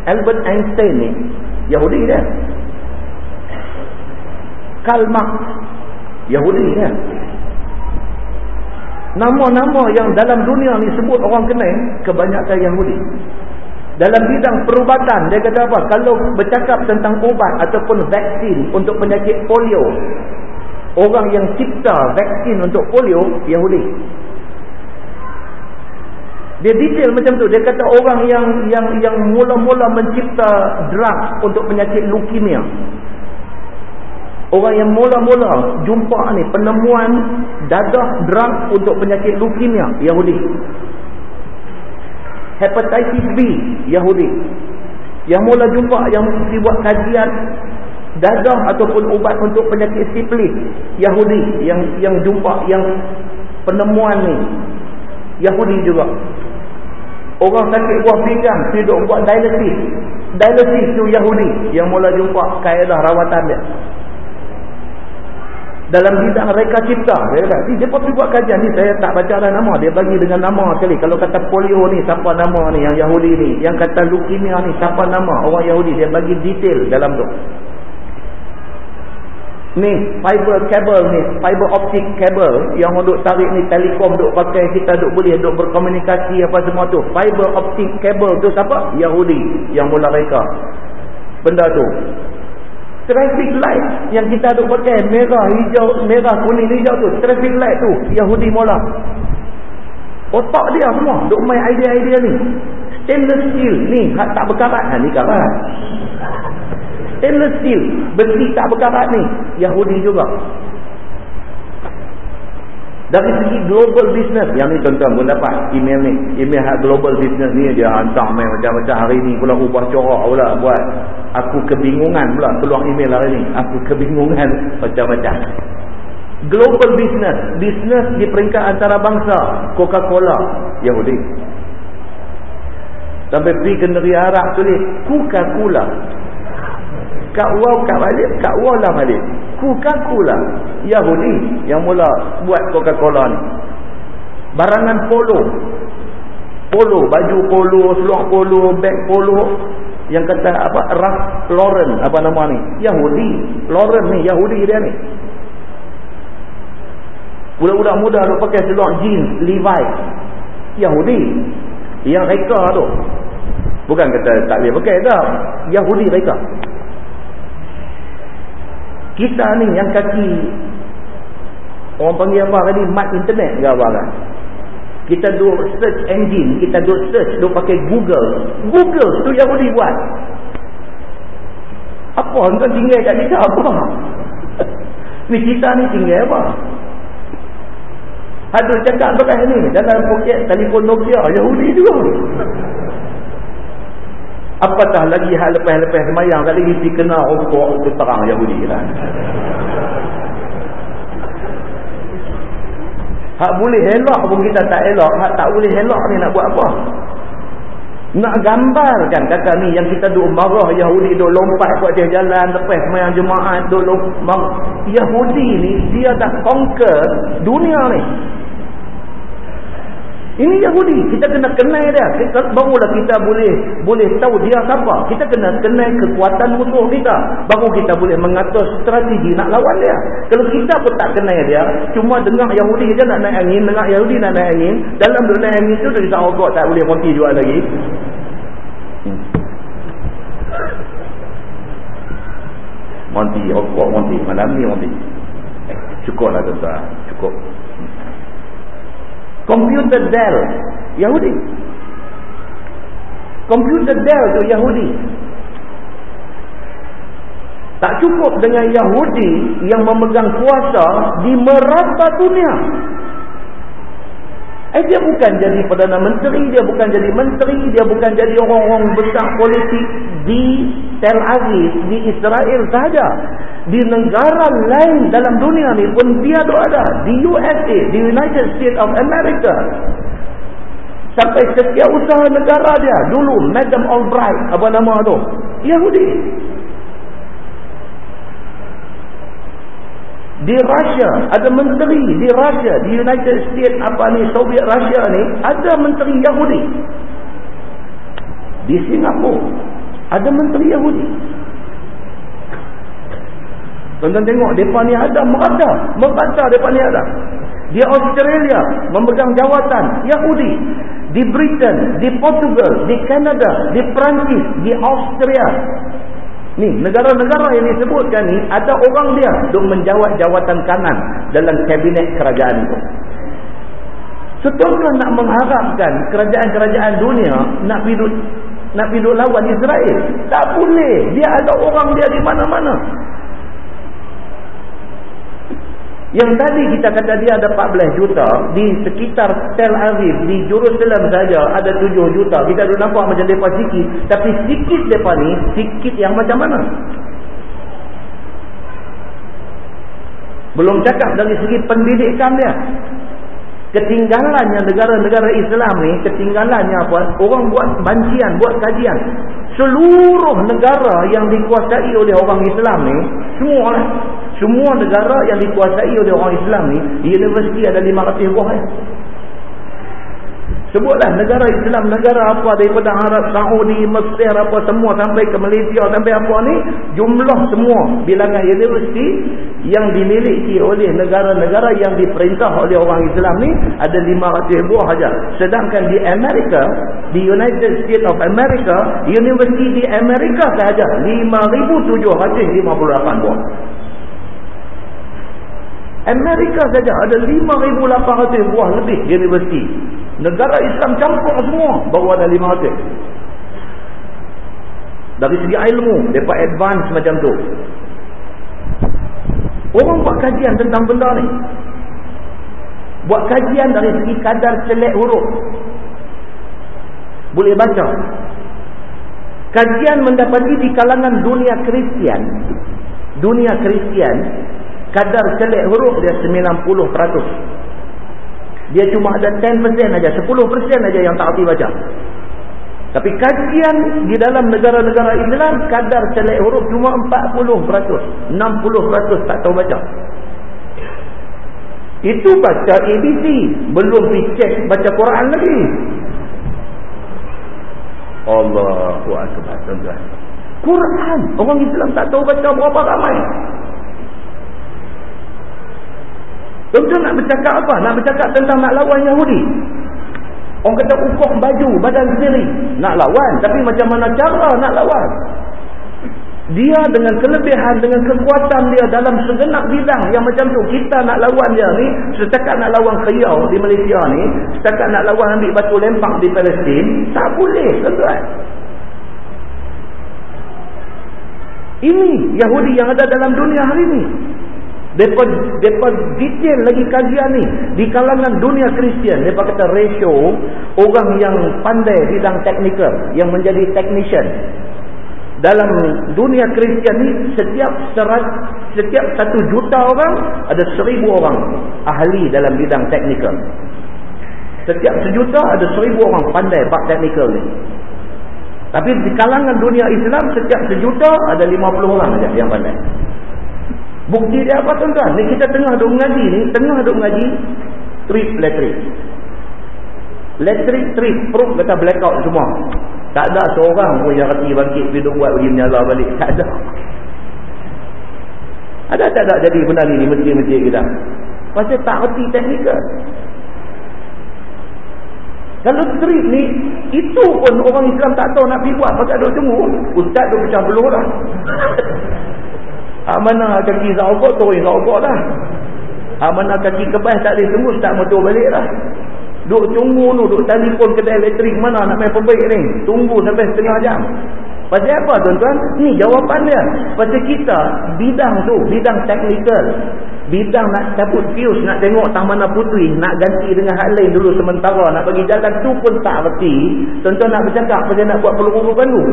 Albert Einstein ni. Yahudi dia. Karl Marx. Yahudi dia. Nama-nama yang dalam dunia ni sebut orang kenal. Kebanyakan Yahudi. Dalam bidang perubatan, dia kata apa? Kalau bercakap tentang ubat ataupun vaksin untuk penyakit polio, orang yang cipta vaksin untuk polio, Yahudi. Dia detail macam tu. Dia kata orang yang yang yang mula-mula mencipta drug untuk penyakit leukemia. Orang yang mula-mula jumpa ni penemuan dadah drug untuk penyakit leukemia, Yahudi. Hepatitis B Yahudi. Yang mula jumpa yang buat kajian dadah ataupun ubat untuk penyakit siplis Yahudi. Yang yang jumpa yang penemuan ni Yahudi juga. Orang sakit buah pinggang hidup buat dialysis. Dialysis tu Yahudi yang mula jumpa kaedah rawatan dia dalam bidang reka cipta. Dia kata dia pun buat kajian. Ni saya tak baca dah nama. Dia bagi dengan nama sekali. Kalau kata polio ni siapa nama ni? Yang Yahudi ni. Yang kata leukemia ni siapa nama? Orang Yahudi. Dia bagi detail dalam tu. Ni fiber cable ni fiber optic cable yang duk tarik ni telekom duk pakai kita duk boleh duk berkomunikasi apa semua tu. Fiber optic cable tu siapa? Yahudi yang mula reka benda tu Traffic light yang kita ada pakai merah, hijau, merah, kuning, hijau tu. Traffic light tu Yahudi mula. Otak dia semua duk main idea-idea ni. Stainless steel ni hak tak berkarat. Ha ni karat. Stainless steel besi tak berkarat ni Yahudi juga. Dari segi global business, yang ni tuan-tuan pun dapat email ni. Email hak global business ni dia hantar main macam-macam hari ni pula ubah corak pula buat. Aku kebingungan pula keluar email hari ni. Aku kebingungan <laughs> macam-macam. Global business, business di peringkat antara bangsa. Coca-Cola, Yahudi. Sampai pergi ke negeri Arab tulis, Coca-Cola. Kak waw kak balik, kak waw lah balik. Coca-Cola. Yahudi yang mula buat Coca-Cola ni. Barangan polo. Polo, baju polo, seluar polo, beg polo. Yang kata apa? Ralph Lauren, apa nama ni? Yahudi. Lauren ni, Yahudi dia ni. Budak-budak muda tu pakai seluar jeans, Levi. Yahudi. Yang reka tu. Bukan kata tak boleh pakai tak. Yahudi reka. Kita ni yang kaki orang panggil apa tadi mat internet ke apa kan. Kita duk search engine, kita duk search, duk pakai Google. Google tu yang boleh buat. Apa kau tinggal kat kita apa? <laughs> ni kita ni tinggal apa? Ada cakap bekas ni dalam poket telefon Nokia Yahudi juga. Apatah lagi hal lepas-lepas semayang kali ini dikena rokok itu terang Yahudi kan. Hak boleh elok pun kita tak elok. Hak tak boleh elok ni nak buat apa? Nak gambarkan kata ni yang kita duk marah Yahudi duk lompat ke atas jalan lepas semayang jemaat duk lompat. Yahudi ni dia dah conquer dunia ni. Ini Yahudi. Kita kena kenal dia. Kita, barulah kita boleh boleh tahu dia siapa. Kita kena kenal kekuatan musuh kita. Baru kita boleh mengatur strategi nak lawan dia. Kalau kita pun tak kenal dia, cuma dengar Yahudi je nak naik angin, dengar Yahudi nak naik angin, dalam naik angin tu, dia tak ogok tak boleh berhenti jual lagi. Hmm. Monti, ogok monti. Malam ni monti. Eh, cukup lah tuan-tuan. Cukup. Komputer Dell Yahudi Komputer Dell tu Yahudi Tak cukup dengan Yahudi yang memegang kuasa di merata dunia. Eh dia bukan jadi Perdana Menteri, dia bukan jadi Menteri, dia bukan jadi orang-orang besar politik di Tel Aviv, di Israel sahaja. Di negara lain dalam dunia ni pun dia ada. Di USA, di United States of America. Sampai setiap usaha negara dia. Dulu, Madam Albright, apa nama tu? Yahudi. Di Russia ada menteri di Russia di United States apa ni Soviet Russia ni ada menteri Yahudi. Di Singapura ada menteri Yahudi. Tuan-tuan tengok mereka ni ada merata merata mereka ni ada. Di Australia memegang jawatan Yahudi. Di Britain di Portugal di Canada di Perancis di Austria Ni negara-negara yang disebutkan ni ada orang dia duk menjawat jawatan kanan dalam kabinet kerajaan itu. Setuju nak mengharapkan kerajaan-kerajaan dunia nak piduk nak piduk lawan Israel. Tak boleh. Dia ada orang dia di mana-mana. Yang tadi kita kata dia ada 14 juta di sekitar Tel Aviv di Jerusalem saja ada 7 juta. Kita dah nampak macam depa sikit, tapi sikit depa ni sikit yang macam mana? Belum cakap dari segi pendidikan dia. Ketinggalannya negara-negara Islam ni, ketinggalannya apa? Orang buat bancian, buat kajian. Seluruh negara yang dikuasai oleh orang Islam ni, semua lah semua negara yang dikuasai oleh orang Islam ni, universiti ada 500 buah ya. Sebutlah negara Islam, negara apa daripada Arab, Saudi, Mesir, apa semua sampai ke Malaysia, sampai apa ni, jumlah semua bilangan universiti yang dimiliki oleh negara-negara yang diperintah oleh orang Islam ni ada 500 buah saja. Sedangkan di Amerika, di United States of America, universiti di Amerika sahaja 5,758 buah. Amerika saja ada 5,800 buah lebih universiti. Negara Islam campur semua baru ada 500. Dari segi ilmu, mereka advance macam tu. Orang buat kajian tentang benda ni. Buat kajian dari segi kadar selek huruf. Boleh baca. Kajian mendapati di kalangan dunia Kristian. Dunia Kristian kadar celik huruf dia 90%. Dia cuma ada 10% aja, 10% aja yang tak erti baca. Tapi kajian di dalam negara-negara Islam kadar celik huruf cuma 40%. 60% tak tahu baca. Itu baca ABC, belum dicek baca Quran lagi. Allahu akbar. Quran, orang Islam tak tahu baca berapa ramai. Tuan-tuan nak bercakap apa? Nak bercakap tentang nak lawan Yahudi. Orang kata ukur baju badan sendiri. Nak lawan. Tapi macam mana cara nak lawan? Dia dengan kelebihan, dengan kekuatan dia dalam segenap bidang yang macam tu. Kita nak lawan dia ni, setakat nak lawan keriau di Malaysia ni, setakat nak lawan ambil batu lempak di Palestin, tak boleh, tuan-tuan. Ini Yahudi yang ada dalam dunia hari ini. Depa depa detail lagi kajian ni. Di kalangan dunia Kristian depa kata ratio orang yang pandai bidang teknikal yang menjadi technician dalam dunia Kristian ni setiap serat, setiap satu juta orang ada seribu orang ahli dalam bidang teknikal. Setiap sejuta ada seribu orang pandai bab teknikal ni. Tapi di kalangan dunia Islam setiap sejuta ada lima puluh orang saja yang pandai Bukti dia apa tuan-tuan? Ni kita tengah duk mengaji ni, tengah duk mengaji trip elektrik. Elektrik trip, perut kata blackout semua. Tak ada seorang pun yang reti bangkit pergi duk buat pergi menyala balik. <laughs> Tak ada. Ada tak ada jadi benda ni di masjid-masjid kita? Pasal tak reti teknikal. Kalau trip ni, itu pun orang Islam tak tahu nak pergi buat. Pasal duk tunggu, ustaz duk pecah beluh lah. <laughs> Mana kaki zaubah, turun zaubah lah. Mana kaki kebas tak boleh tunggu, tak motor balik lah. Duk tunggu tu, duk telefon kedai elektrik mana nak main perbaik ni. Tunggu sampai setengah jam. Pasal apa tuan-tuan? Ni jawapan dia. Pasal kita bidang tu, bidang teknikal. Bidang nak cabut fuse, nak tengok tang mana putih, nak ganti dengan hal lain dulu sementara, nak bagi jalan tu pun tak reti. Tuan-tuan nak bercakap pasal nak buat peluru baru.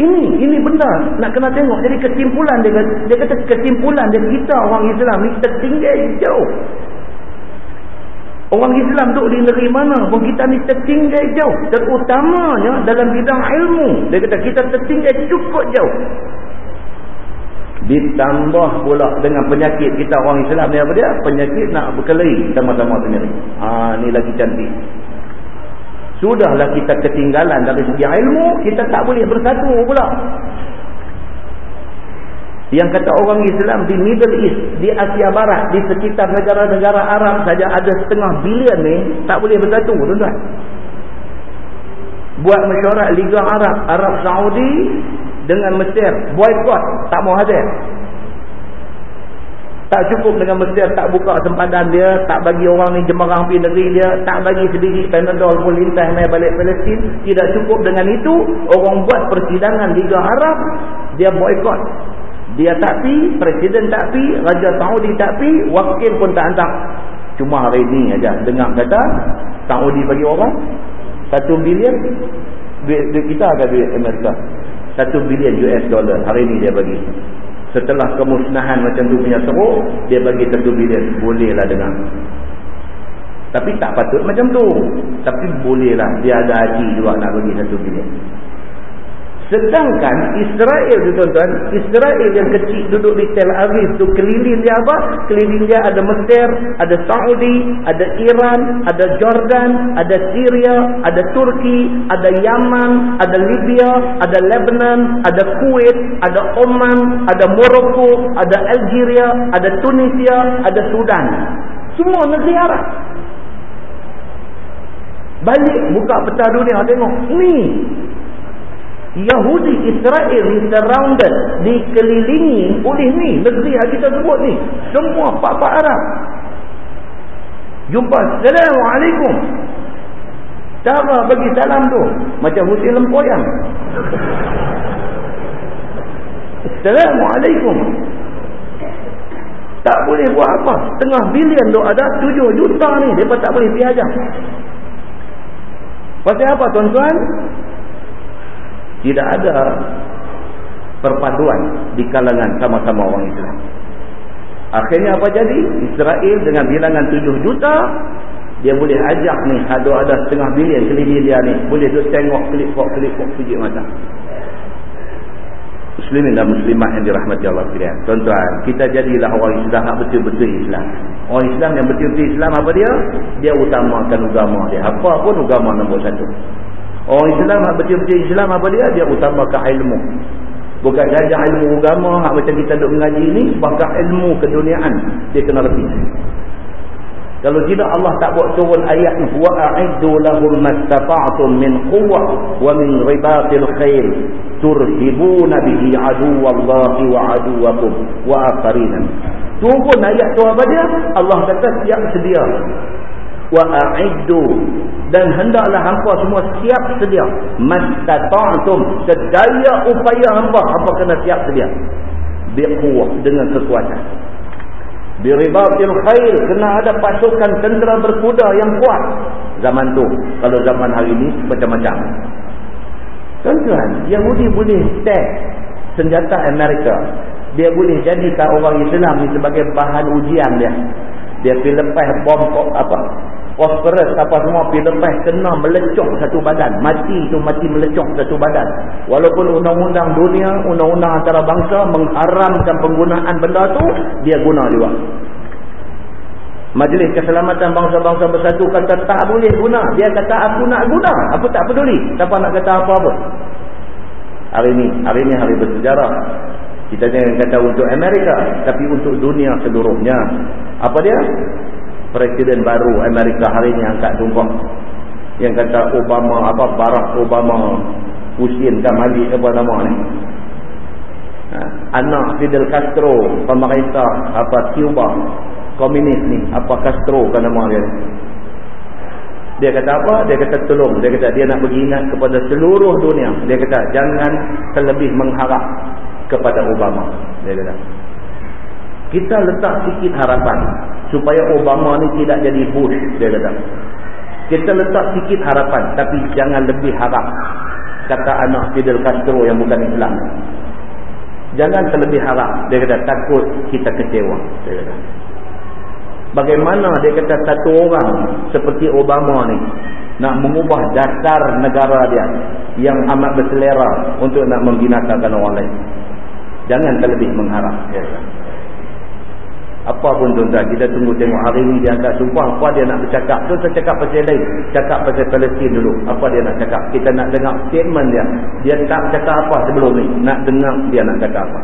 Ini, ini benda nak kena tengok. Jadi kesimpulan dia, dia kata kesimpulan dia kita orang Islam ni tertinggal jauh. Orang Islam duduk di negeri mana pun kita ni tertinggal jauh. Terutamanya dalam bidang ilmu. Dia kata kita tertinggal cukup jauh. Ditambah pula dengan penyakit kita orang Islam ni apa dia? Penyakit nak berkelahi sama-sama sendiri. Ha, ni lagi cantik. Sudahlah kita ketinggalan dari segi ilmu, kita tak boleh bersatu pula. Yang kata orang Islam di Middle East, di Asia Barat, di sekitar negara-negara Arab saja ada setengah bilion ni, tak boleh bersatu, tuan-tuan. Buat mesyuarat Liga Arab, Arab Saudi dengan Mesir, boykot, tak mau hadir. Tak cukup dengan Mesir tak buka sempadan dia, tak bagi orang ni jemerang pergi negeri dia, tak bagi sedikit Panadol pun lintas mai balik Palestin. Tidak cukup dengan itu, orang buat persidangan Liga Arab, dia boykot. Dia tak pi, presiden tak pi, raja Saudi tak pi, wakil pun tak hantar. Cuma hari ni aja dengar kata Saudi bagi orang satu bilion duit, duit kita ke duit Amerika. satu bilion US dollar hari ni dia bagi. Setelah kemusnahan macam tu punya teruk, dia bagi satu bilion. Bolehlah dengar. Tapi tak patut macam tu. Tapi bolehlah dia ada haji juga nak bagi satu bilion. Sedangkan Israel tu tuan-tuan, Israel yang kecil duduk di Tel Aviv tu keliling dia apa? Keliling dia ada Mesir, ada Saudi, ada Iran, ada Jordan, ada Syria, ada Turki, ada Yaman, ada Libya, ada Lebanon, ada Kuwait, ada Oman, ada Morocco, ada Algeria, ada Tunisia, ada Sudan. Semua negeri Arab. Balik buka peta dunia tengok. Ni Yahudi Israel ni surrounded dikelilingi oleh ni negeri yang kita sebut ni. Semua pak-pak Arab. Jumpa Assalamualaikum. Cara bagi salam tu macam Husin Lempoyang <laughs> Assalamualaikum. Tak boleh buat apa. Setengah bilion tu ada tujuh juta ni mereka tak boleh pergi ajar pasal apa tuan-tuan tidak ada perpaduan di kalangan sama-sama orang Islam. Akhirnya apa jadi? Israel dengan bilangan 7 juta, dia boleh ajak ni, ada ada setengah bilion keliling dia ni, boleh tu tengok klip-klip pijik mata. Muslimin dan muslimat yang dirahmati Allah sekalian. Tuan-tuan, kita jadilah orang Islam yang betul-betul Islam. Orang Islam yang betul-betul Islam apa dia? Dia utamakan agama dia. Apa pun agama nombor satu. Orang Islam hak betul-betul Islam apa dia? Dia utamakan ilmu. Bukan saja ilmu agama hak macam kita duk mengaji ni, bahkan ilmu keduniaan dia kena lebih. Kalau tidak Allah tak buat turun ayat wa a'iddu lahum mastata'tum min quwwah wa min ribatil khair turhibuna bihi aduwallahi wa aduwakum wa akharina. Turun ayat tu apa dia? Allah kata siap sedia wa a'iddu. Dan hendaklah hangpa semua siap sedia. Mastata'tum sedaya upaya hangpa hangpa kena siap sedia. Biquwah dengan kekuatan. Biribatil khair kena ada pasukan tentera berkuda yang kuat. Zaman tu kalau zaman hari ini macam-macam. Tuan-tuan Yahudi boleh tag senjata Amerika. Dia boleh jadikan orang Islam ni sebagai bahan ujian dia. Dia pergi lepas bom apa phosphorus apa semua pergi lepas kena melecok satu badan mati tu mati melecok satu badan walaupun undang-undang dunia undang-undang antara bangsa mengharamkan penggunaan benda tu dia guna juga Majlis Keselamatan Bangsa-Bangsa Bersatu kata tak boleh guna. Dia kata aku nak guna. Aku tak peduli. Siapa nak kata apa-apa. Hari ini, hari ini hari bersejarah. Kita jangan kata untuk Amerika. Tapi untuk dunia seluruhnya. Apa dia? Presiden baru Amerika hari ini angkat tumpah yang kata Obama apa Barack Obama Hussein Kamali apa nama ni ha, anak Fidel Castro pemerintah apa Cuba komunis ni apa Castro kan nama dia Dia kata apa? Dia kata tolong. Dia kata dia nak beringat kepada seluruh dunia. Dia kata jangan terlebih mengharap kepada Obama. Dia kata. Kita letak sikit harapan supaya Obama ni tidak jadi Bush. Dia kata. Kita letak sikit harapan tapi jangan lebih harap kata anak Fidel Castro yang bukan Islam. Jangan terlebih harap. Dia kata takut kita kecewa. Dia kata. Bagaimana dia kata satu orang seperti Obama ni nak mengubah dasar negara dia yang amat berselera untuk nak membinasakan orang lain. Jangan terlebih mengharap. Dia kata. Apa pun tuan-tuan, kita tunggu tengok hari ni dia angkat sumpah, apa dia nak bercakap. Tu saya cakap pasal lain. Cakap pasal Palestin dulu. Apa dia nak cakap. Kita nak dengar statement dia. Dia tak cakap apa sebelum ni. Nak dengar dia nak cakap apa.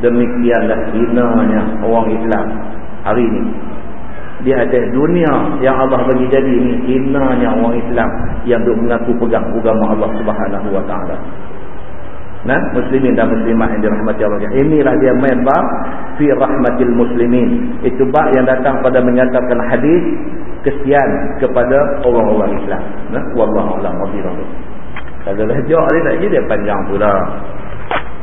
Demikianlah hinanya orang Islam hari ni. Di atas dunia yang Allah bagi jadi ni, hinanya orang Islam yang duk mengaku pegang agama Allah subhanahu wa ta'ala. Nah, muslimin dan muslimat yang dirahmati Allah. Inilah dia main bab fi rahmatil muslimin. Itu bab yang datang pada menyatakan hadis kesian kepada orang-orang Islam. Nah, wallahu a'lam bishawab. Kalau dah jauh ni tak dia panjang pula.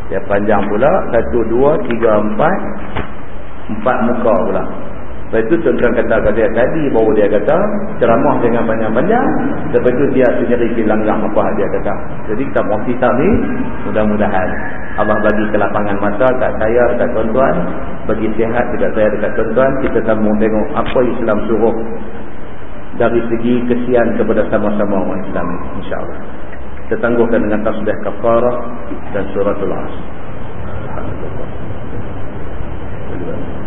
Dia panjang pula 1 2 3 4 4 muka pula. Lepas itu tuan-tuan kata kat dia tadi baru dia kata ceramah dengan panjang-panjang. Lepas itu dia sendiri kilanggang apa dia kata. Jadi kita mau kita ni mudah-mudahan Allah bagi kelapangan mata kat saya dekat tuan-tuan. Bagi sihat dekat saya dekat tuan-tuan. Kita sambung tengok apa Islam suruh. Dari segi kesian kepada sama-sama orang Islam InsyaAllah. Kita tangguhkan dengan tasbih kafarah dan suratul asr. Alhamdulillah.